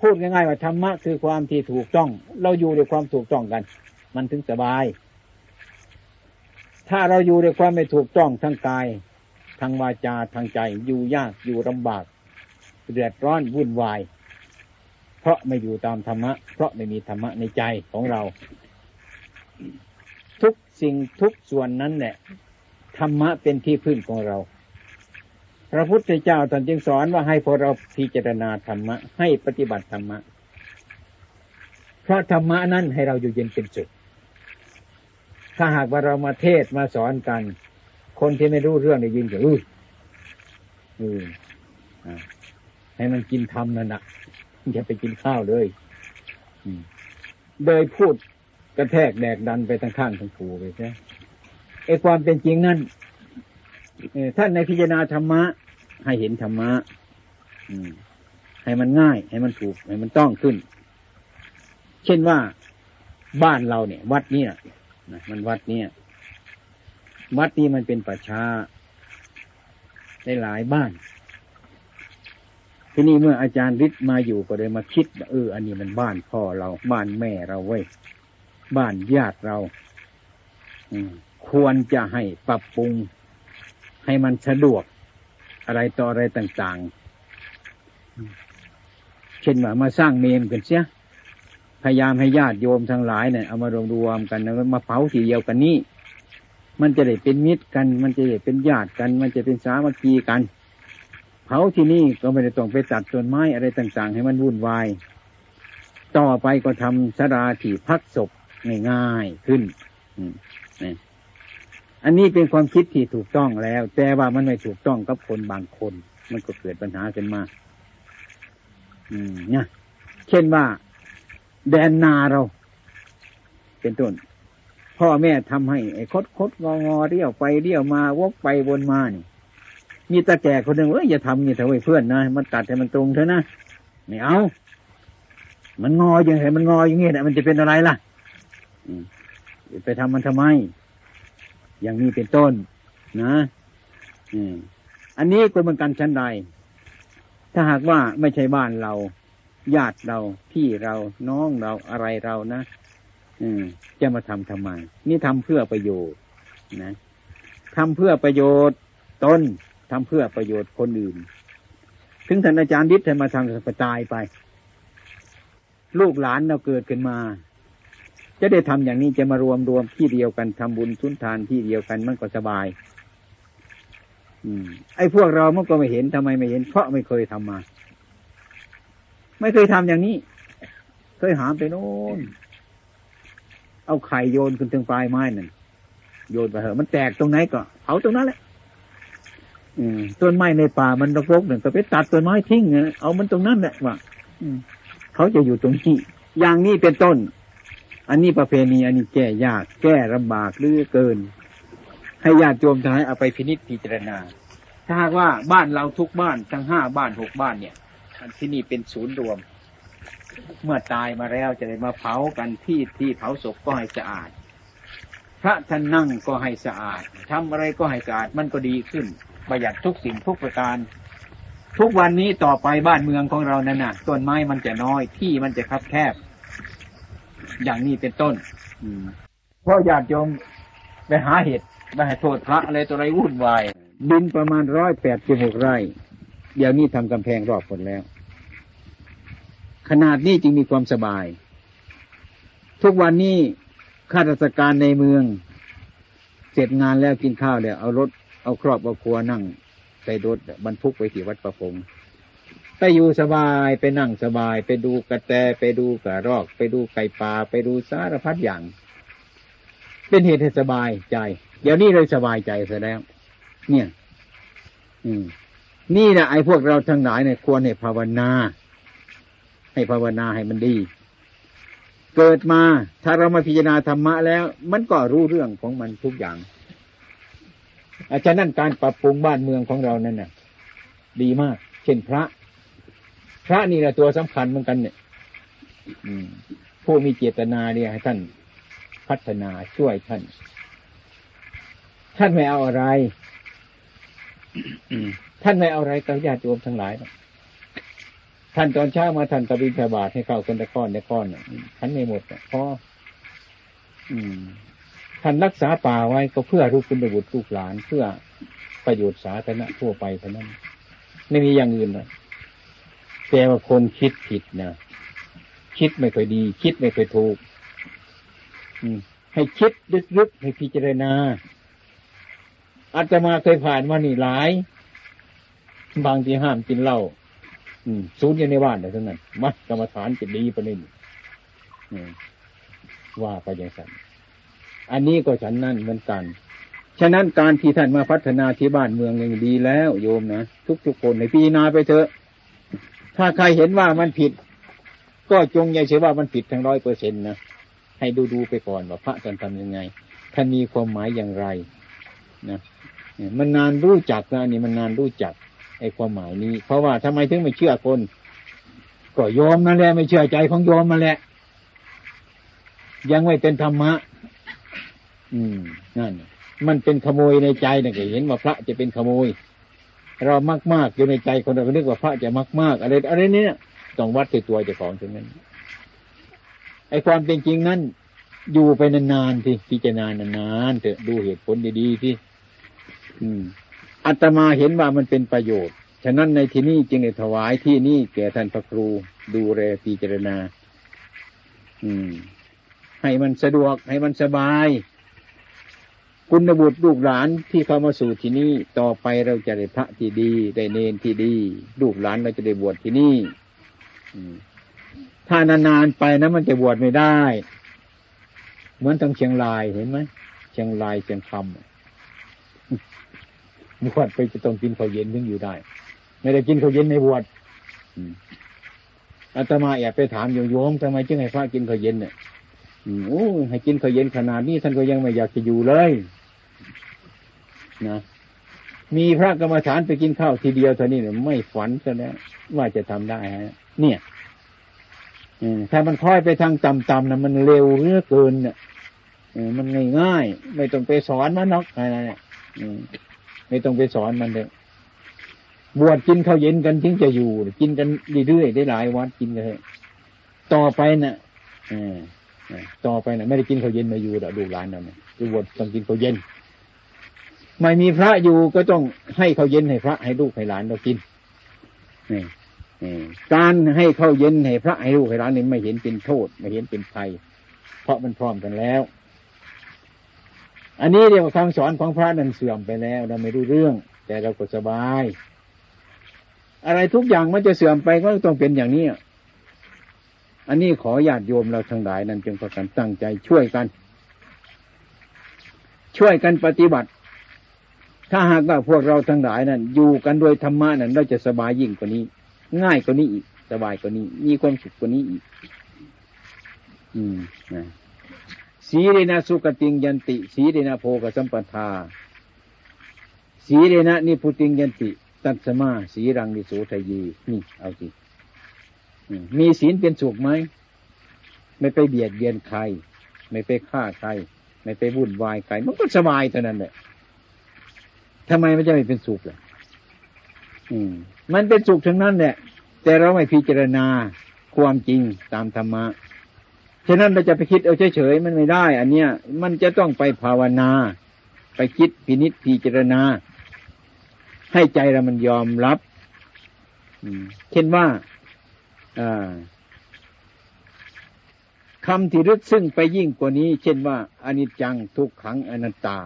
พูดง่ายๆว่าธรรมะคือความที่ถูกต้อง เราอยู่ด้วยความถูกต้องกัน มันถึงสบาย ถ้าเราอยู่ด้วยความไม่ถูกต้องทั้งกายทางวาจาทางใจอยู่ยากอยู่ลำบากเดือดร้อนวุ่นวาย เพราะไม่อยู่ตามธรรมะ เพราะไม่มีธรรมะในใจของเรา ทุกสิ่งทุกส่วนนั้นแหละธรรมะเป็นที่พึ่งของเรา พระพุทธเจ้าตอนจึงสอนว่าให้พวกเราพิจารณาธรรมะ ให้ปฏิบัติธรรมะ เพราะธรรมะนั้นให้เราอยู่เย็นเป็นสุขถ้าหากว่าเรามาเทศมาสอนกัน คนที่ไม่รู้เรื่องได้ยินก็อืออือให้มันกินธรรมนั่นแหะอย่าไปกินข้าวเลยโดยพูดกระแทกแดกดันไปทั้งข้างทั้งผูไปใช่ไอความเป็นจริงนั่น ท่านในพิจารณาธรรมะ ให้เห็นธรรมะให้มันง่าย ให้มันถูก ให้มันต้องขึ้น เช่นว่าบ้านเราเนี่ย วัดเนี่ยนะมันวัดเนี่ยวัดนี้มันเป็นประชาได้หลายบ้าน ที่นี้เมื่ออาจารย์ฤทธิ์มาอยู่ก็เลยมาคิดเอออันนี้มันบ้านพ่อเรา บ้านแม่เราเว้ยบ้านญาติเราควรจะให้ปรับปรุง ให้มันสะดวกอะไรต่ออะไรต่างๆ เช่นว่ามาสร้างเมนกันเสีย พยายามให้ญาติโยมทั้งหลายเนี่ยเอามารวมรวมกันมาเผาทีเดียวกันนี่มันจะได้เป็นมิตรกัน มันจะได้เป็นญาติกัน มันจะเป็นสามัคคีกัน เผาที่นี่ก็ไม่ได้ต้องไปตัดต้นไม้อะไรต่าง ๆ ให้มันวุ่นวาย ต่อไปก็ทำสราที่พักศพง่ายๆขึ้นนี่ อันนี้เป็นความคิดที่ถูกต้องแล้ว แต่ว่ามันไม่ถูกต้องกับคนบางคน มันก็เกิดปัญหาขึ้นมา อืมเนี่ยเช่นว่า แดนนาเรา เป็นต้นพ่อแม่ทำให้ไอ้คดคดงองอเรี่ยวไปเรี่ยวมาวกไปวนมานี่มีตาแก่คนหนึ่งเอ้ยอย่าทำนี่เถอะเพื่อนนะมันตัดให้มันตรงเถอะนะไม่เอา มันงออย่างไรมันงออย่างงี้นะมันจะเป็นอะไรล่ะไปทำมันทำไม อย่างนี้เป็นต้น นะอันนี้ก็เหมือนกันชั้นใด ถ้าหากว่าไม่ใช่บ้านเรา ญาติเราพี่เราน้องเราอะไรเรานะจะมาทำทำไม นี่ทำเพื่อประโยชน์นะทำเพื่อประโยชน์ตนทำเพื่อประโยชน์คนอื่น ถึงท่านอาจารย์ดิษฐ์มาทำกระจายไป ลูกหลานเราเกิดขึ้นมา จะได้ทำอย่างนี้จะมารวมรวมที่เดียวกันทำบุญทุนทานที่เดียวกันมันก็สบาย อืม ไอ้พวกเรามันก็ไม่เห็นทำไมไม่เห็น เพราะไม่เคยทำมา ไม่เคยทำอย่างนี้ เคยหามไปโน่นเอาไข่โยนขึ้นถึงปลายไม้นั่นโยนไปเหอะมันแตกตรงไหนก็เผาตรงนั้นแหละต้นไม้ในป่ามันรกๆหนึ่งก็ไปตัดต้นไม้ทิ้งเอามันตรงนั้นแหละว่าเขาจะอยู่ตรงที่อย่างนี้เป็นต้น อันนี้ประเพณีอันนี้แก้ยากแก้ลำบากหรือเกิน ให้ญาติโยมทั้งหลายเอาไปพินิจพิจารณา ถ้าหากว่าบ้านเราทุกบ้านทั้งห้าบ้านหกบ้านเนี่ยที่นี่เป็นศูนย์รวม เมื่อตายมาแล้วจะได้มาเผากันที่ที่เผาศพก็ให้สะอาด พระท่านนั่งก็ให้สะอาดทำอะไรก็ให้สะอาดมันก็ดีขึ้น ประหยัดทุกสิ่งทุกประการทุกวันนี้ต่อไปบ้านเมืองของเรานั่นน่ะต้นไม้มันจะน้อยที่มันจะคับแคบ อย่างนี้เป็นต้นเพราะญาติโยมไปหาเห็ดไปหาโทษพระอะไรตัวอะไรวุ่นวายดินประมาณร้อยแปดสิบหกไร่ เดี๋ยวนี้ทำกำแพงรอบหมดแล้ว ขนาดนี้จึงมีความสบาย ทุกวันนี้ข้าราชการในเมือง เสร็จงานแล้วกินข้าวแล้วเอารถเอาครอบเอาครัวนั่งใส่รถบรรทุกไปที่วัดประพง ไปอยู่สบายไปนั่งสบาย ไปดูกระแตไปดูกระรอก ไปดูไก่ป่าไปดูสารพัดอย่าง เป็นเหตุให้สบายใจ เดี๋ยวนี้เลยสบายใจซะแล้ว เนี่ย อืม นี่แหละไอ้พวกเราทั้งหลายเนี่ยควรให้ภาวนา ให้ภาวนาให้มันดี เกิดมาถ้าเรามาพิจารณาธรรมะแล้ว มันก็รู้เรื่องของมันทุกอย่างอาจารย์นั่นการปรับปรุงบ้านเมืองของเรานั่นน่ะ ดีมาก เช่นพระ พระนี่แหละตัวสำคัญเหมือนกันเนี่ยผู้มีเจตนาเนี่ยให้ท่านพัฒนาช่วยท่าน ท่านไม่เอาอะไรท่านไม่เอาอะไรกับญาติโยมทั้งหลายท่านตอนเช้ามาท่านตะบินทบาทให้เข้าคนตะก้อนตะก้อนท่านไม่หมดพออืมท่านรักษาป่าไว้ก็เพื่อรูปคุณบุตรลูกหลาน เพื่อประโยชน์สาธารณะทั่วไปเท่านั้น ไม่มีอย่างอื่นเลย แต่ว่าคนคิดผิดนะคิดไม่ค่อยดี คิดไม่ค่อยถูกให้คิดลึกๆให้พิจารณาอาตมาเคยผ่านมานี่หลาย บางที่ห้ามกินเหล้าศูนย์อยู่ในบ้านแต่ทั้งนั้นมัดกรรมฐานจะดีประเด็นว่าไปอย่างนั้นอันนี้ก็ฉันนั่นเหมือนกัน ฉะนั้นการที่ท่านมาพัฒนาที่บ้านเมืองยังดีแล้ว โยมนะทุกๆคนในพิจารณาไปเถอะ ถ้าใครเห็นว่ามันผิด ก็จงอย่าเชื่อว่ามันผิดทั้งร้อยเปอร์เซ็นต์นะให้ดูดูไปก่อนว่าพระท่านทำยังไงท่านมีความหมายอย่างไรนะมันนานรู้จักนะนี่มันนานรู้จักไอ้ความหมายนี้ เพราะว่าทำไมถึงไม่เชื่อคน ก็ยอมนั่นแหละไม่เชื่อใจของยอมมาแหละ ยังไม่เป็นธรรมะ อืมนั่นมันเป็นขโมยในใจนะก็เห็นว่าพระจะเป็นขโมย เรามากมากอยู่ในใจคนเราก็นึกว่าพระจะมากมากอะไรอะไรเนี้ยต้องวัดตัวตัวเจ้าของถึงนั้นไอ้ความเป็นจริงนั้น อยู่ไปนานๆที่พิจารณานานๆเถอะดูเหตุผลดีๆที่อัตมาเห็นว่ามันเป็นประโยชน์ ฉะนั้นในที่นี้จึงได้ถวายที่นี่แก่ท่านพระครูดูแลพิจารณา อืม ให้มันสะดวกให้มันสบาย คุณบุตรลูกหลานที่เข้ามาสู่ที่นี่ต่อไปเราจะได้พระที่ดี ได้เนนที่ดี ลูกหลานเราจะได้บวชที่นี่ถ้านานๆไปนะมันจะบวชไม่ได้ เหมือนทางเชียงรายเห็นไหมเชียงรายเชียงคำบวชไปจะต้องกินข้าวเย็นถึงอยู่ได้ ไม่ได้กินข้าวเย็นในบวชอาตมาแอยากไปถามโยมทำไมจึงให้พระกินข้าวเย็นเนี่ย โอ้ให้กินข้าวเย็นขนาดนี้ท่านก็ยังไม่อยากจะอยู่เลยนะมีพระกรรมฐานไปกินข้าวทีเดียวเท่านี้เนี่ยไม่ฝันซะแล้วว่าจะทำได้ฮะ เนี่ยถ้ามันค่อยไปทางต่ำๆนะมันเร็วเรื่อเกินเนี่ยมันง่ายๆไม่ต้องไปสอนมันนอกอะไรเนี่ยไม่ต้องไปสอนมันเลยบวชกินข้าวเย็นกันถึงจะอยู่ กินกันเรื่อยๆได้หลายวัดกินกันเลยต่อไปนะ่ะ ต่อไปนะ่ะไม่ได้กินข้าวเย็นมาอยู่ดอกดูร้านนั่นนะจะบวชต้องกินข้าวเย็น ไม่มีพระอยู่ก็ต้องให้เขาวเย็นให้พระให้ลูกให้หลานเรากินนี่การให้ข้าวเย็นให้พระให้ลูกให้หลานนี่ไม่เห็นเป็นโทษ ไม่เห็นเป็นภัย เพราะมันพร้อมกันแล้ว อันนี้เรียกว่าคำสอนของพระนั้นเสื่อมไปแล้ว เราไม่รู้เรื่อง แต่เราก็สบาย อะไรทุกอย่างมันจะเสื่อมไปก็ต้องเป็นอย่างนี้ อันนี้ขอญาติโยมเราทั้งหลายนั้นจึงประกันตั้งใจช่วยกัน ช่วยกันปฏิบัติ ถ้าหากว่าพวกเราทั้งหลายนั้น อยู่กันโดยธรรมะนั้นเราจะสบายยิ่งกว่านี้ ง่ายกว่านี้อีก สบายกว่านี้ มีความสุขกว่านี้อีก อืมนะสีเรนะสุกติงยันติ สีเรนะโพกสัมปทา สีเรนะนิพุติงยันติ ตัตสมา สีรังนิโสทยีนี่เอาสิ มีศีลเป็นสุขไหมไม่ไปเบียดเบียนใคร ไม่ไปฆ่าใคร ไม่ไปวุ่นวายใคร มันก็สบายเท่านั้นแหละทำไมมันจะไม่เป็นสุขล่ะอืม มันเป็นสุขทั้งนั้นแหละ แต่เราไม่พิจารณาความจริงตามธรรมะฉะนั้นเราจะไปคิดเอาเฉยๆมันไม่ได้ อันเนี้ย มันจะต้องไปภาวนา ไปคิดพินิจพิจารณา ให้ใจเรามันยอมรับเช่นว่า คำที่ลึกซึ้งไปยิ่งกว่านี้ เช่นว่าอนิจจังทุกขังอนัตตา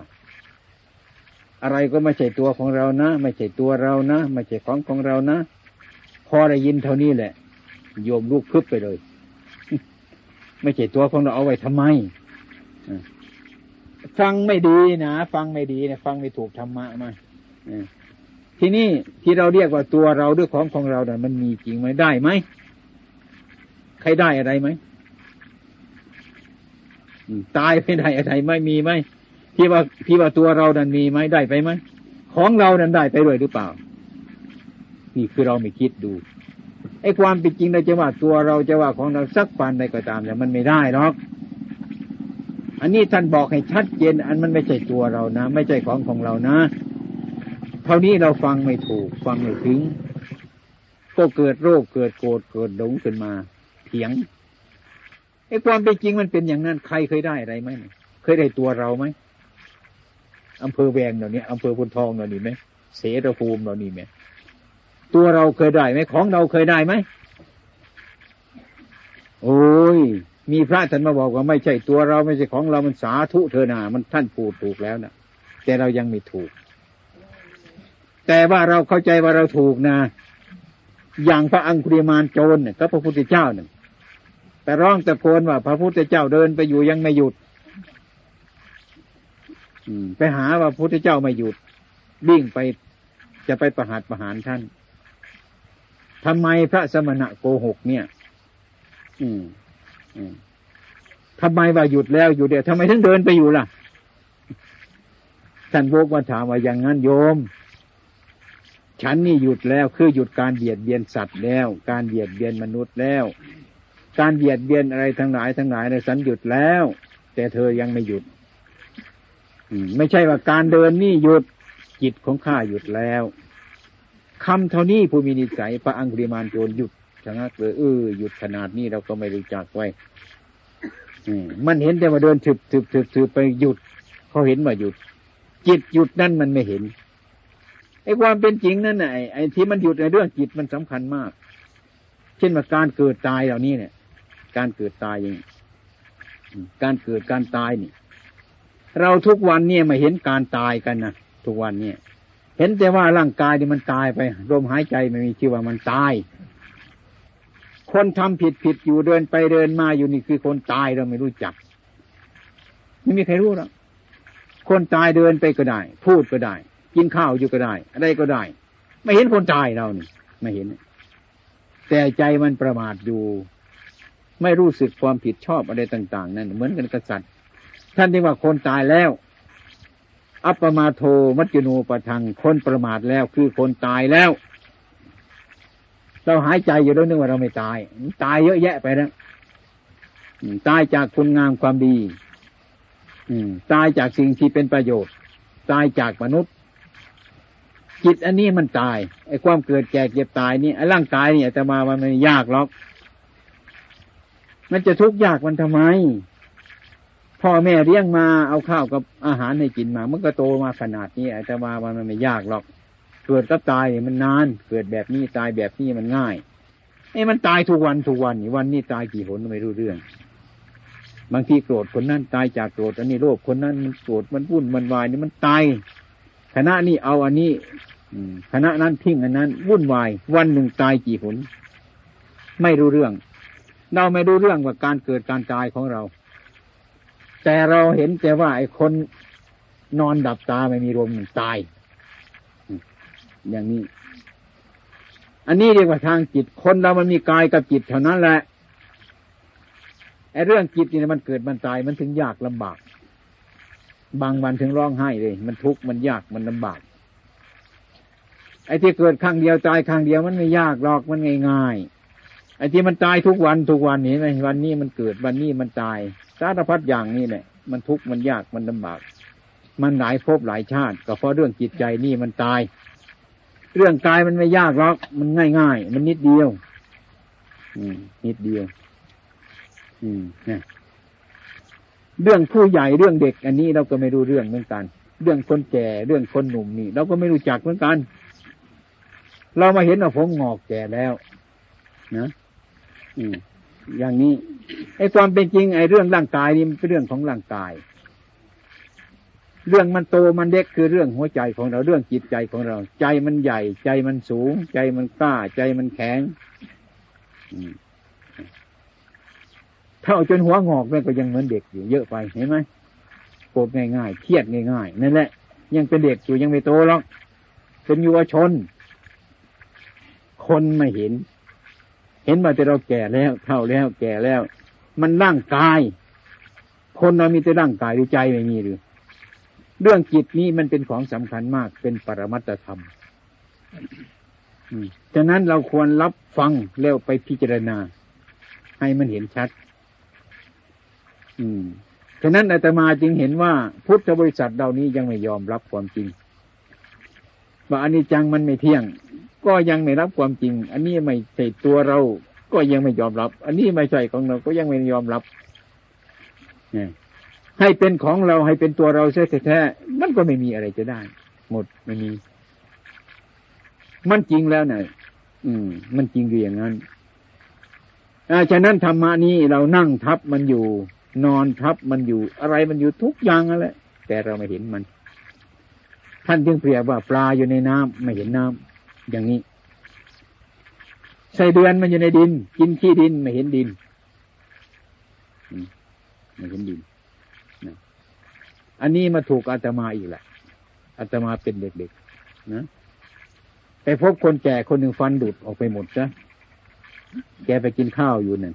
อะไรก็ไม่ใช่ตัวของเรานะ ไม่ใช่ตัวเรานะ ไม่ใช่ของของเรานะ พอได้ยินเท่านี้แหละ โยมลูกพึบไปเลย ไม่ใช่ตัวของเราเอาไว้ทำไมฟังไม่ดีนะฟังไม่ดีนะฟังไม่ถูกธรรมะมาทีนี้ที่เราเรียกว่าตัวเราด้วยของของเราเนี่ยมันมีจริงไหมได้ไหม ใครได้อะไรไหมตายไม่ได้อะไรไม่มีไหมที่ว่าที่ว่าตัวเรานั้นมีไหมได้ไปไหมของเรานั้นได้ไปด้วยหรือเปล่า นี่คือเราไม่คิดดูไอ้ความเป็นจริงเราจะว่าตัวเราจะว่าของเราสักปันใดก็ตามแต่มันไม่ได้หรอกอันนี้ท่านบอกให้ชัดเจน อันมันไม่ใช่ตัวเรานะ ไม่ใช่ของของเรานะ เท่านี้เราฟังไม่ถูก ฟังไม่ถึง ก็เกิดโรคเกิดโกรธเกิดหลงขึ้นมา เถียงไอ้ความเป็นจริงมันเป็นอย่างนั้นใครเคยได้อะไรไหมเคยได้ตัวเราไหมอำเภอแวงเหล่านี้อำเภอพุนทองเหล่านี้ไหมเสรภูมิเหล่านี้ไหมตัวเราเคยได้ไหมของเราเคยได้ไหมโอ้ย มีพระท่านมาบอกว่าไม่ใช่ตัวเราไม่ใช่ของเรามันสาธุเธอนามันท่านพูดถูกแล้วนะแต่เรายังไม่ถูก แต่ว่าเราเข้าใจว่าเราถูกนะ อย่างพระอังคุริมานโจรเนี่ยก็พระพุทธเจ้าเนี่ย แต่ร้องตะโกนว่า พระพุทธเจ้าเดินไปอยู่ยังไม่หยุดไปหาว่าพระพุทธเจ้าไม่หยุดวิ่งไปจะไปประหารประหารท่านทำไมพระสมณะโกหกเนี่ย อืมอืมทำไมว่าหยุดแล้วอยู่เดียวทำไมถึงเดินไปอยู่ล่ะ ท่านโบกมาถามว่าอย่างนั้นโยม ฉันนี่หยุดแล้วคือหยุดการเบียดเบียนสัตว์แล้ว การเบียดเบียนมนุษย์แล้ว การเบียดเบียนอะไรทั้งหลายทั้งหลายในสันหยุดแล้ว แต่เธอยังไม่หยุดไม่ใช่ว่าการเดินนี่หยุดจิตของข้าหยุดแล้วคำเท่านี้ผู้มีนิสัยพระอังคุริมานโจรหยุดชะงักเลยเออหยุดขนาดนี้เราก็ไม่รู้จักไว้มันเห็นแต่ว่าเดินถึบถึบถึบถึบไปหยุดเขาเห็นว่าหยุด จิตหยุดนั่นมันไม่เห็นไอ้ความเป็นจริงนั่นไอ้ไอ้ที่มันหยุดในเรื่องจิตมันสำคัญมาก เช่นว่าการเกิดตายเหล่านี้เนี่ย การเกิดตายอย่างการเกิดการตายนี่ เราทุกวันเนี่ยมาเห็นการตายกันนะทุกวันเนี่ย เห็นแต่ว่าร่างกายนี่มันตายไปลมหายใจไม่มีชื่อว่ามันตาย คนทำผิดผิดอยู่เดินไปเดินมาอยู่นี่คือคนตายเราไม่รู้จัก ไม่มีใครรู้หรอกคนตายเดินไปก็ได้ พูดก็ได้ กินข้าวอยู่ก็ได้ อะไรก็ได้ ไม่เห็นคนตายเรานี่ไม่เห็น แต่ใจมันประมาทอยู่ ไม่รู้สึกความผิดชอบอะไรต่าง ๆ นั่นเหมือนกันกษัตริย์ ท่านที่ว่าคนตายแล้ว อัปปมาโทมัจจุนูปทังคนประมาทแล้วคือคนตายแล้ว เราหายใจอยู่ด้วยนึกว่าเราไม่ตาย ตายเยอะแยะไปนะตายจากคุณงามความดีตายจากสิ่งที่เป็นประโยชน์ ตายจากมนุษย์ จิตอันนี้มันตายไอ้ความเกิดแก่เก็บตายนี่ไอ้ร่างกายเนี่ยจะมามันไม่ยากหรอก มันจะทุกข์ยากมันทำไมพ่อแม่เลี้ยงมาเอาข้าวกับอาหารให้กินมามันก็โตมาขนาดนี้แต่ว่ามันไม่ยากหรอก เกิดก็ตายมันนาน เกิดแบบนี้ตายแบบนี้มันง่ายไอ้มันตายทุกวันทุกวันวันนี้ตายกี่หนไม่รู้เรื่อง บางทีโกรธคนนั้นตายจากโกรธอันนี้โลภคนนั้นมันโกรธมันวุ่นมันวายนี่มันตายคณะนี้เอาอันนี้คณะนั้นทิ้งอันนั้น วุ่นวาย วันหนึ่งตายกี่หนไม่รู้เรื่อง เราไม่รู้เรื่องว่าการเกิดการตายของเรา แต่เราเห็นแต่ว่าไอ้คนนอนดับตาไม่มีลมตาย อย่างนี้ อันนี้เรียกว่าทางจิต คนเรามันมีกายกับจิตเท่านั้นแหละไอ้เรื่องจิตนี่มันเกิดมันตายมันถึงยากลำบาก บางวันถึงร้องไห้เลย มันทุกข์มันยากมันลำบาก ไอ้ที่เกิดครั้งเดียวตายครั้งเดียวมันไม่ยากหรอกมันง่ายๆ ไอ้ที่มันตายทุกวันทุกวันเห็นไหมวันนี้มันเกิดวันนี้มันตายสารพัดอย่างนี้แหละมันทุกข์มันยากมันลำบาก มันหลายภพหลายชาติ ก็เพราะเรื่องจิตใจนี่มันตาย เรื่องกายมันไม่ยากหรอกมันง่ายง่ายมันนิดเดียว อืม นิดเดียว อืมเนี่ยเรื่องผู้ใหญ่เรื่องเด็ก อันนี้เราก็ไม่รู้เรื่องเหมือนกัน เรื่องคนแก่เรื่องคนหนุ่มนี่ เราก็ไม่รู้จักเหมือนกัน เรามาเห็นว่าผมงอกแก่แล้ว นะ อืมอย่างนี้ไอ้ความเป็นจริงไอ้เรื่องร่างกายนี่เป็นเรื่องของร่างกาย เรื่องมันโตมันเด็กคือเรื่องหัวใจของเราเรื่องจิตใจของเรา ใจมันใหญ่ ใจมันสูง ใจมันกล้า ใจมันแข็งเท่าจนหัวงอกแม่ก็ยังเหมือนเด็กอยู่เยอะไปเห็นไหมโกรธง่ายๆเครียดง่ายๆนั่นแหละ ยังเป็นเด็กอยู่ยังไม่โตหรอกเป็นยุวชน คนไม่เห็น เห็นว่าแต่เราแก่แล้วเท่าแล้ว แก่แล้ว มันร่างกาย คนเรามีแต่ร่างกายหรือใจไม่มีหรือ เรื่องจิตนี้มันเป็นของสำคัญมากเป็นปรมัตธรรมฉะนั้นเราควรรับฟังแล้วไปพิจารณา ให้มันเห็นชัด อืมฉะนั้นอาตมาจึงเห็นว่าพุทธบริษัทเหล่านี้ยังไม่ยอมรับความจริง ว่าอนนี้จังมันไม่เที่ยง ก็ยังไม่รับความจริง อันนี้ไม่ใช่ตัวเรา ก็ยังไม่ยอมรับ อันนี้ไม่ใช่ของเรา ก็ยังไม่ยอมรับให้เป็นของเราให้เป็นตัวเราแท้ๆมันก็ไม่มีอะไรจะได้ หมดไม่มี มันจริงแล้วนะ่ะ อืม มันจริงอยู่อย่างนั้นอาฉะนั้นธรรมะนี้เรานั่งทับมันอยู่ นอนทับมันอยู่ อะไรมันอยู่ทุกอย่างนั่นแหละแต่เราไม่เห็นมัน ท่านจึงเปรียบว่าปลาอยู่ในน้ำไม่เห็นน้ำ อย่างนี้ใส่เดือนมันอยู่ในดิน กินขี้ดินไม่เห็นดินไม่เห็นดินอันนี้มาถูกอาตมาอีกแหละอาตมาเป็นเด็กๆนะไปพบคนแก่คนหนึ่งฟันดุดออกไปหมดซะแกไปกินข้าวอยู่เนั่น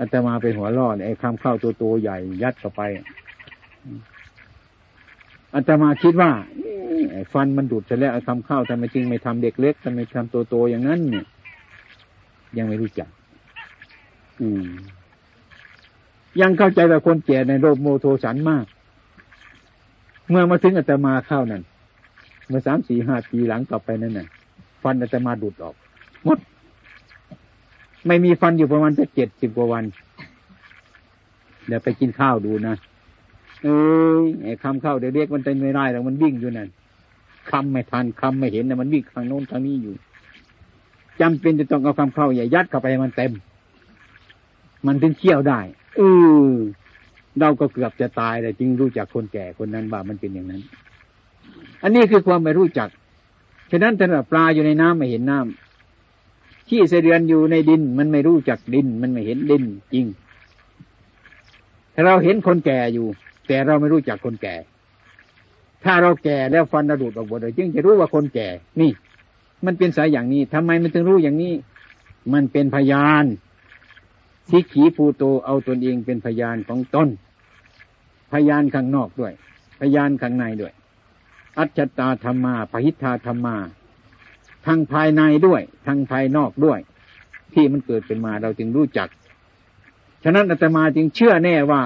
อาตมาไปหัวล่อไอ้คำข้าวตัวโตใหญ่ยัดเข้าไป อาตมาคิดว่าฟันมันดุดเสร็จแล้วไอ้คำข้าวทำไมจริงไม่ทำเด็กเล็กทำไมทำโตๆอย่างนั้นเนี่ย ยังไม่รู้จัก อืม ยังเข้าใจว่คนแก่ในโรคโมโทสันมาก เมื่อมาถึงอาตมาเข้านั่นเมื่อสามสี่ห้าปีหลังกลับไปนั่นน่ะ ฟันอาตมาดุดออกหมดไม่มีฟันอยู่ประมาณจะเจ็ดสิบกว่าวันเดี๋ยวไปกินข้าวดูนะ เอ้คำเข้าเดี๋ยวเรียกมันเต็มไม่ได้แล้วมันวิ่งอยู่นั่นคำไม่ทันคำไม่เห็นนะมันวิ่งทางโน้นทางนี้อยู่จำเป็นจะต้องเอาคำเข้าใหญ่ยัดเข้าไปมันเต็ม มันถึงเคี่ยวได้เออเราก็เกือบจะตายแต่จึงรู้จักคนแก่คนนั้นว่ามันเป็นอย่างนั้น อันนี้คือความไม่รู้จักฉะนั้นถ้าปลาอยู่ในน้ำไม่เห็นน้ำขี้เสเดือนอยู่ในดิน มันไม่รู้จักดิน มันไม่เห็นดินจริงถ้าเราเห็นคนแก่อยู่ แต่เราไม่รู้จักคนแก่ ถ้าเราแก่แล้วฟันระดุดออกหมดเลยจึงจะรู้ว่าคนแก่ นี่ มันเป็นสายอย่างนี้ทำไมมันถึงรู้อย่างนี้ มันเป็นพยานสิขีภูโตเอาตนเองเป็นพยานของตนพยานข้างนอกด้วย พยานข้างในด้วย อัจฉตาธรรมาพหิทธาธรรมาทางภายในด้วยทางภายนอกด้วย ที่มันเกิดเป็นมาเราจึงรู้จัก ฉะนั้นอาตมาจึงเชื่อแน่ว่า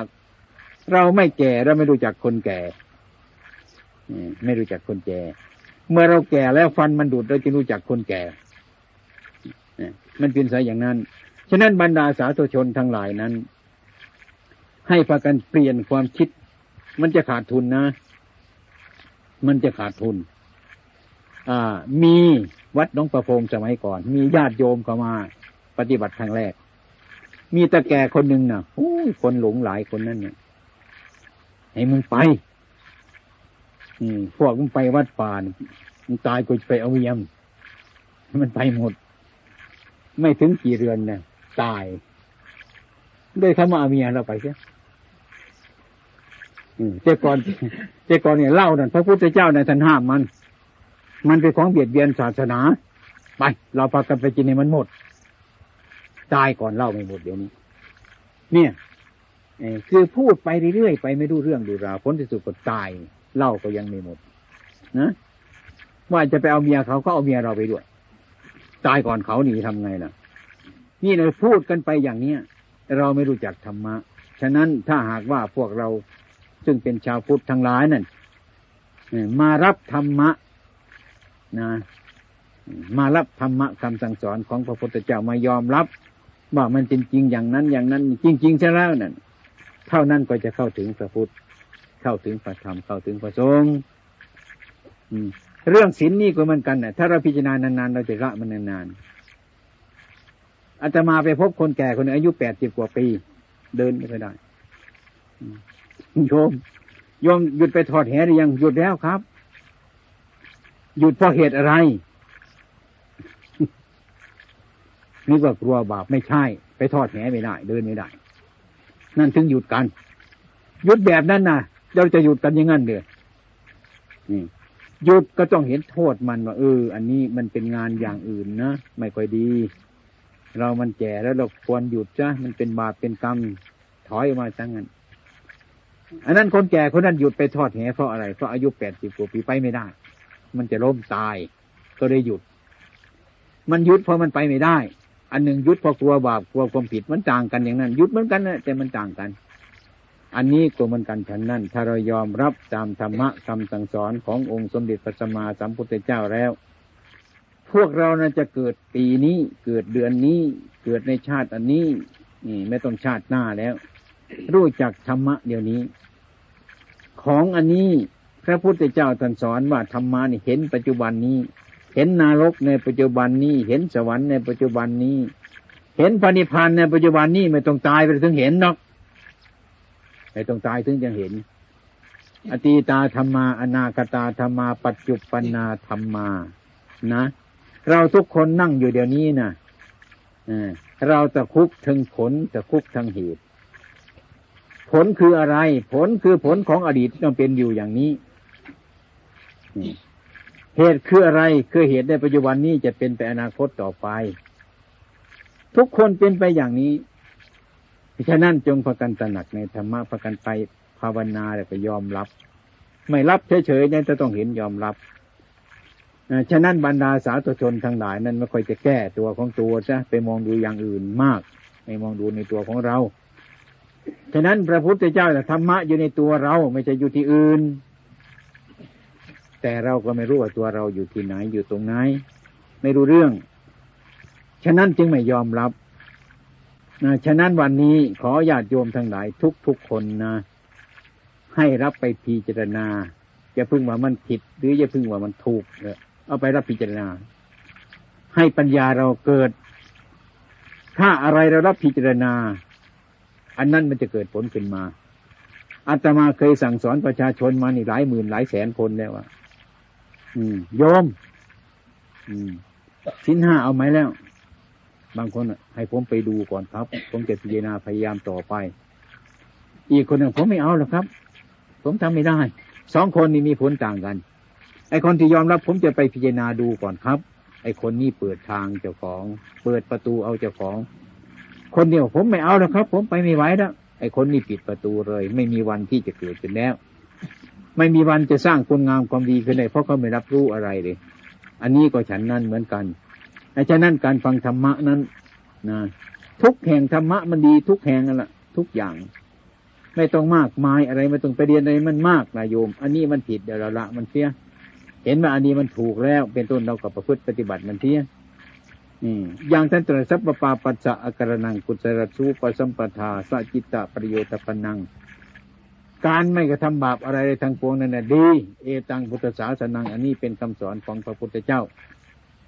เราไม่แก่เราไม่รู้จักคนแก่ไม่รู้จักคนแก่ เมื่อเราแก่แล้วฟันมันดูดเราจึงรู้จักคนแก่มันเป็นสายอย่างนั้น ฉะนั้นบรรดาสาธุชนทั้งหลายนั้น ให้พากันเปลี่ยนความคิด มันจะขาดทุนนะ มันจะขาดทุน อ่า มีวัดน้องประพงสมัยก่อน มีญาติโยมเข้ามาปฏิบัติครั้งแรก มีตะแก่คนหนึ่งนะ่ะโอ้คนหลงหลายคนนั่นเนี่ย ให้มึงไป อืมพวกมึงไปวัดป่านมึงตายกูจะไปเอาเยี่ยมมันไปหมด ไม่ถึงกี่เรือนเนะตายด้วยคำว่าเมียเราไปใช่เจ้าก่อนเจ้าก่อนเนี่ยเล่านั่นพระพุทธเจ้าในท่านห้ามมัน มันเป็นของเบียดเบียนศาสนา ไป เราพากันไปกินในมันหมด ตายก่อนเล่าไม่หมดเดี๋ยวนี้ เนี่ย คือพูดไปเรื่อยๆไปไม่รู้เรื่องดูราวผลที่สุดก็ตายเล่าก็ยังไม่หมดนะว่าจะไปเอาเมียเขาก็เอาเมียเราไปด้วย ตายก่อนเขาหนีทำไงล่ะ นี่เราพูดกันไปอย่างเนี้ยเราไม่รู้จักธรรมะ ฉะนั้นถ้าหากว่าพวกเราซึ่งเป็นชาวพุทธทั้งหลายนั่นมารับธรรมะนะ มารับธรรมะคำสั่งสอนของพระพุทธเจ้ามายอมรับ ว่ามันจริงจริงอย่างนั้นอย่างนั้น จริงจริงใช่แล้วนั่น เท่านั้นก็จะเข้าถึงพระพุทธ เข้าถึงพระธรรม เข้าถึงพระสงฆ์เรื่องศีลนี่ก็เหมือนกันนะถ้าเราพิจารณานานๆ เราจะละมันนานๆอาจจะมาไปพบคนแก่คนนึงอายุแปดสิบกว่าปี เดินไม่ค่อยได้โยมยอมหยุดไปทอดแหหรือยังหยุดแล้วครับ หยุดเพราะเหตุอะไรนึกว่ากลัวบาปไม่ใช่ ไปทอดแหไม่ได้ เดินไม่ได้ นั่นถึงหยุดกันหยุดแบบนั้นนะเราจะหยุดกันยังงั้นเลยหยุดก็ต้องเห็นโทษมันว่าเออ อันนี้มันเป็นงานอย่างอื่นนะไม่ค่อยดี เรามันแก่แล้วเราควรหยุดจ้ะมันเป็นบาปเป็นกรรมถอยออกมาจังงั้นอันนั้นคนแก่คนนั้นหยุดไปทอดแหเพราะอะไรเพราะอายุแปดสิบกว่าปีไปไม่ได้ มันจะล้มตาย ก็เลยหยุด มันหยุดเพราะมันไปไม่ได้ อันหนึ่งยุดเพราะกลัวบาปกลัวความผิดมันต่างกันอย่างนั้น ยุดเหมือนกันนะแต่มันต่างกัน อันนี้ตัวมันกันฉันนั้นถ้าเรายอมรับตามธรรมะคำสั่งสอนขององค์สมเด็จพระสัมมาสัมพุทธเจ้าแล้ว พวกเรานะจะเกิดปีนี้เกิดเดือนนี้ เกิดในชาติอันนี้ นี่ไม่ต้องชาติหน้าแล้ว รู้จักธรรมะเดี๋ยวนี้ ของอันนี้พระพุทธเจ้าท่านสอนว่าธรรมานี่เห็นปัจจุบันนี้ เห็นนรกในปัจจุบันนี้ เห็นสวรรค์ในปัจจุบันนี้ เห็นพระนิพพานในปัจจุบันนี้ไม่ต้องตายไปถึงเห็นหรอกไม่ต้องตายถึงจะเห็น อตีตาธรรมาอนาคตาธรรมา ปัจจุปนาธรรมา นะ เราทุกคนนั่งอยู่เดี๋ยวนี้นะเราจะคุกถึงผลจะคุกทั้งเหตุ ผลคืออะไร ผลคือผลของอดีตที่ต้องเป็นอยู่อย่างนี้ เหตุคืออะไรคือเหตุในปัจจุบันนี้จะเป็นไปอนาคตต่อไป ทุกคนเป็นไปอย่างนี้ฉะนั้นจงพากันตระหนักในธรรมะพากันไปภาวนาแล้วก็ยอมรับ ไม่รับเฉยๆนั่นจะต้องเห็นยอมรับฉะนั้นบรรดาสาธุชนทั้งหลายนั้นไม่ค่อยจะแก้ตัวของตัวซะไปมองดูอย่างอื่นมากไม่มองดูในตัวของเรา ฉะนั้นพระพุทธเจ้าธรรมะอยู่ในตัวเราไม่ใช่อยู่ที่อื่น แต่เราก็ไม่รู้ว่าตัวเราอยู่ที่ไหนอยู่ตรงไหน ไม่รู้เรื่อง ฉะนั้นจึงไม่ยอมรับนะฉะนั้นวันนี้ขอญาติโยมทั้งหลายทุกๆคนนะ ให้รับไปพิจารณาจะพึ่งว่ามันผิด หรือจะพึ่งว่ามันถูกเอาไปรับพิจารณา ให้ปัญญาเราเกิด ถ้าอะไรเรารับพิจารณา อันนั้นมันจะเกิดผลขึ้นมาอาตมาเคยสั่งสอนประชาชนมานี่หลายหมื่นหลายแสนคนแล้วว่าอืม โยมอืมสินห้าเอาไหมแล้ว บางคนให้ผมไปดูก่อนครับ ผมจะพิจารณาพยายามต่อไป อีกคนหนึ่งผมไม่เอาหรอกครับ ผมทำไม่ได้ สองคนนี้มีผลต่างกัน ไอคนที่ยอมรับ ผมจะไปพิจารณาดูก่อนครับ ไอคนนี้เปิดทางเจ้าของ เปิดประตูเอาเจ้าของ คนเดียวผมไม่เอาแล้วครับ ผมไปไม่ไหวแล้วไอคนนี้ปิดประตูเลย ไม่มีวันที่จะเกิดขึ้นแล้ว ไม่มีวันจะสร้างคุณงามความดีขึ้นเลยเพราะเขาไม่รับรู้อะไรเลย อันนี้ก็ฉันนั้นเหมือนกันไอ้ฉะนั้นการฟังธรรมะนั้นนะทุกแห่งธรรมะมันดีทุกแห่งนั่นแหละทุกอย่าง ไม่ต้องมากมายอะไรไม่ต้องไปเรียนอะไรมันมากนะโยม อันนี้มันผิดเดี๋ยวเราละมันเสียเห็นว่าอันนี้มันถูกแล้ว เป็นต้นเรากับประพฤติปฏิบัติมันเสียอย่างท่านตรัสสัพปาปัสสะอาการนังกุศลสูปสัมปทาสจิตตประโยชน์ปนัง การไม่กระทำบาปอะไรทางปวงนั้นดี เอตังพุทธศาสนัง อันนี้เป็นคำสอนของพระพุทธเจ้า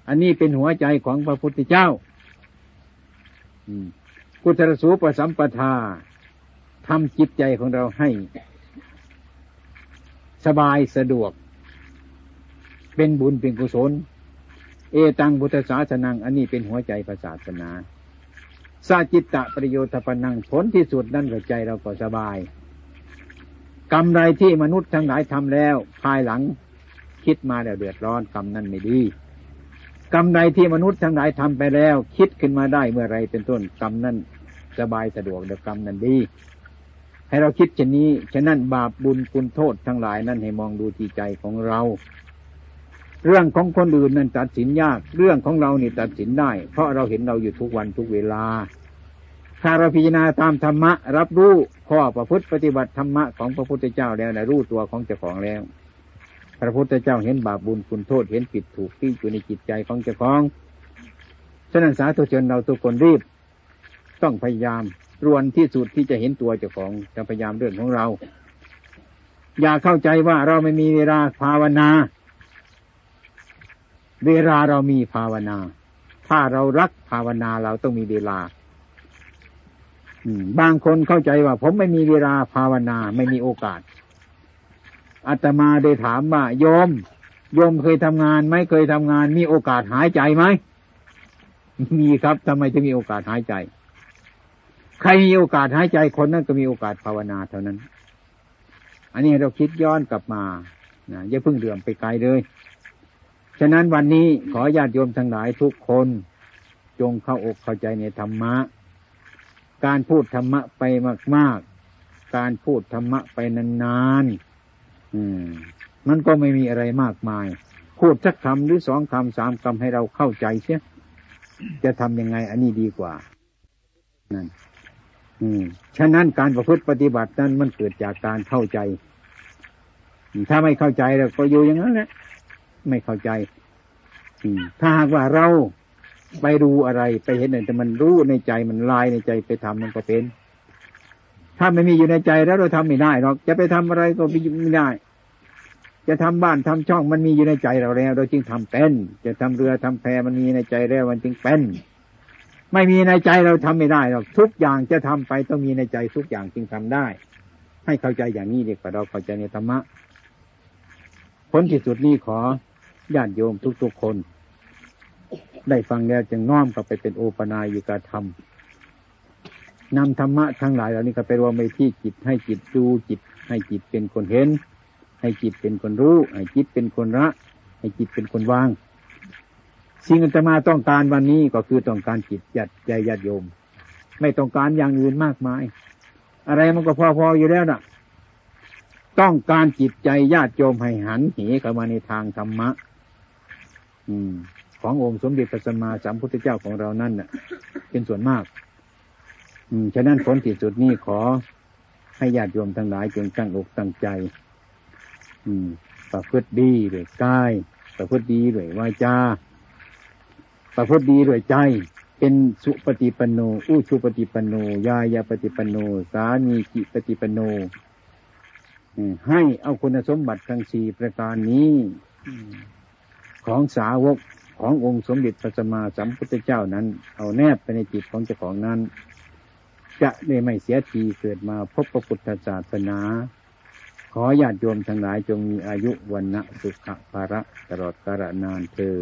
อันนี้เป็นหัวใจของพระพุทธเจ้ากุศลสูปสัมปทาทำจิตใจของเราให้ สบายสะดวก เป็นบุญเป็นกุศล เอตังพุทธศาสนัง อันนี้เป็นหัวใจศาสนา สาจิตตะประโยชน์ปนังผลที่สุดนั่นก็ใจเราก็สบาย กรรมใดที่มนุษย์ทั้งหลายทำแล้ว ภายหลังคิดมาแล้วเดือดร้อนกรรมนั้นไม่ดีกรรมใดที่มนุษย์ทั้งหลายทำไปแล้ว คิดขึ้นมาได้เมื่อไรเป็นต้นกรรมนั้นสบายสะดวกเดี๋ยวกรรมนั้นดี ให้เราคิดเช่นนี้ฉะนั้นบาปบุญคุณโทษทั้งหลายนั้นให้มองดูที่ใจของเรา เรื่องของคนอื่นนั้นตัดสินยาก เรื่องของเรานี่ตัดสินได้ เพราะเราเห็นเราอยู่ทุกวันทุกเวลา ถ้าเราพิจารณาตามธรรมะ รับรู้ข้อประพฤติปฏิบัติธรรมะของพระพุทธเจ้าแล้วนะรู้ตัวของเจ้าของแล้ว พระพุทธเจ้าเห็นบาปบุญคุณโทษเห็นผิดถูกที่อยู่ในจิตใจของเจ้าของฉะนั้นสาธุชนเราทุกคนรีบ ต้องพยายามรวนที่สุดที่จะเห็นตัวเจ้าของจะพยายามเรื่องของเรา อย่าเข้าใจว่าเราไม่มีเวลาภาวนา เวลาเรามีภาวนา ถ้าเรารักภาวนาเราต้องมีเวลา บางคนเข้าใจว่า ผมไม่มีเวลาภาวนาไม่มีโอกาสอาตมาได้ถามว่าโยม โยมเคยทำงานไหมเคยทำงาน มีโอกาสหายใจไหมมีครับทำไมจะมีโอกาสหายใจ ใครมีโอกาสหายใจคนนั้นก็มีโอกาสภาวนาเท่านั้น อันนี้เราคิดย้อนกลับมานะอย่าเพิ่งเดือมไปไกลเลย ฉะนั้นวันนี้ขอญาติโยมทั้งหลายทุกคน จงเข้าอกเข้าใจในธรรมะ การพูดธรรมะไปมาก ๆ การพูดธรรมะไปนานๆอืม มันก็ไม่มีอะไรมากมาย พูดสักคำหรือสองคำสามคำให้เราเข้าใจเสียจะทำยังไง อันนี้ดีกว่านั่นอืมฉะนั้นการประพฤติปฏิบัตินั้นมันเกิดจากการเข้าใจ ถ้าไม่เข้าใจเราก็อยู่อย่างนั้นแหละไม่เข้าใจถ้าหากว่าเรา ไปดูอะไรไปเห็นอะไรแต่มันรู้ในใจมันลายในใจไปทำมันก็เป็น ถ้าไม่มีอยู่ในใจแล้วเราทำไม่ได้หรอกจะไปทำอะไรก็ไม่ได้ จะทำบ้านทำช่องมันมีอยู่ในใจเราแล้ว เราจึงทำเป็น จะทำเรือทำแพมันมีในใจแล้วมันจึงเป็น ไม่มีในใจเราทำไม่ได้หรอกทุกอย่างจะทำไปต้องมีในใจทุกอย่างจึงทำได้ ให้เข้าใจอย่างนี้ดีกว่าเราเข้าใจในธรรมะผลที่สุดนี้ขอญาติโยมทุกๆคน ได้ฟังแล้วจึงน้อมกลับไปเป็นโอปนายิกาธรรมนำธรรมะทั้งหลายเหล่านี้ก็ไปรวมไปที่จิตให้จิตดูจิต ให้จิตเป็นคนเห็น ให้จิตเป็นคนรู้ ให้จิตเป็นคนละให้จิตเป็นคนวาง สิ่งที่มาต้องการวันนี้ก็คือต้องการจิตยัดใจญาติโยม ไม่ต้องการอย่างอื่นมากมาย อะไรมันก็พอๆอยู่แล้วนะต้องการจิตใจญาติโยมให้หันเหเข้ามาในทางธรรมะ อืม ขององค์สมเด็จพระสัมมาสัมพุทธเจ้าของเรานั่นน่ะ เป็นส่วนมาก อืมฉะนั้นผลที่สุดนี้ขอให้ญาติโยมทั้งหลายจงตั้งอกตั้งใจ อืม ประพฤติดีด้วยกาย ประพฤติดีด้วยวาจา ประพฤติดีด้วยใจ เป็นสุปฏิปันโนอุชุปฏิปันโนยายาปฏิปันโน สามีกิปฏิปันโนให้เอาคุณสมบัติทั้งสี่ประการนี้ของสาวก ขององค์สมเด็จพระสัมมาสัมพุทธเจ้านั้น เอาแนบไปในจิตของเจ้าของนั้น จะได้ไม่เสียทีเกิดมาพบพระพุทธศาสนา ขอญาติโยมทั้งหลายจงมีอายุวันนะสุขภาระตลอดกาลนานเธอ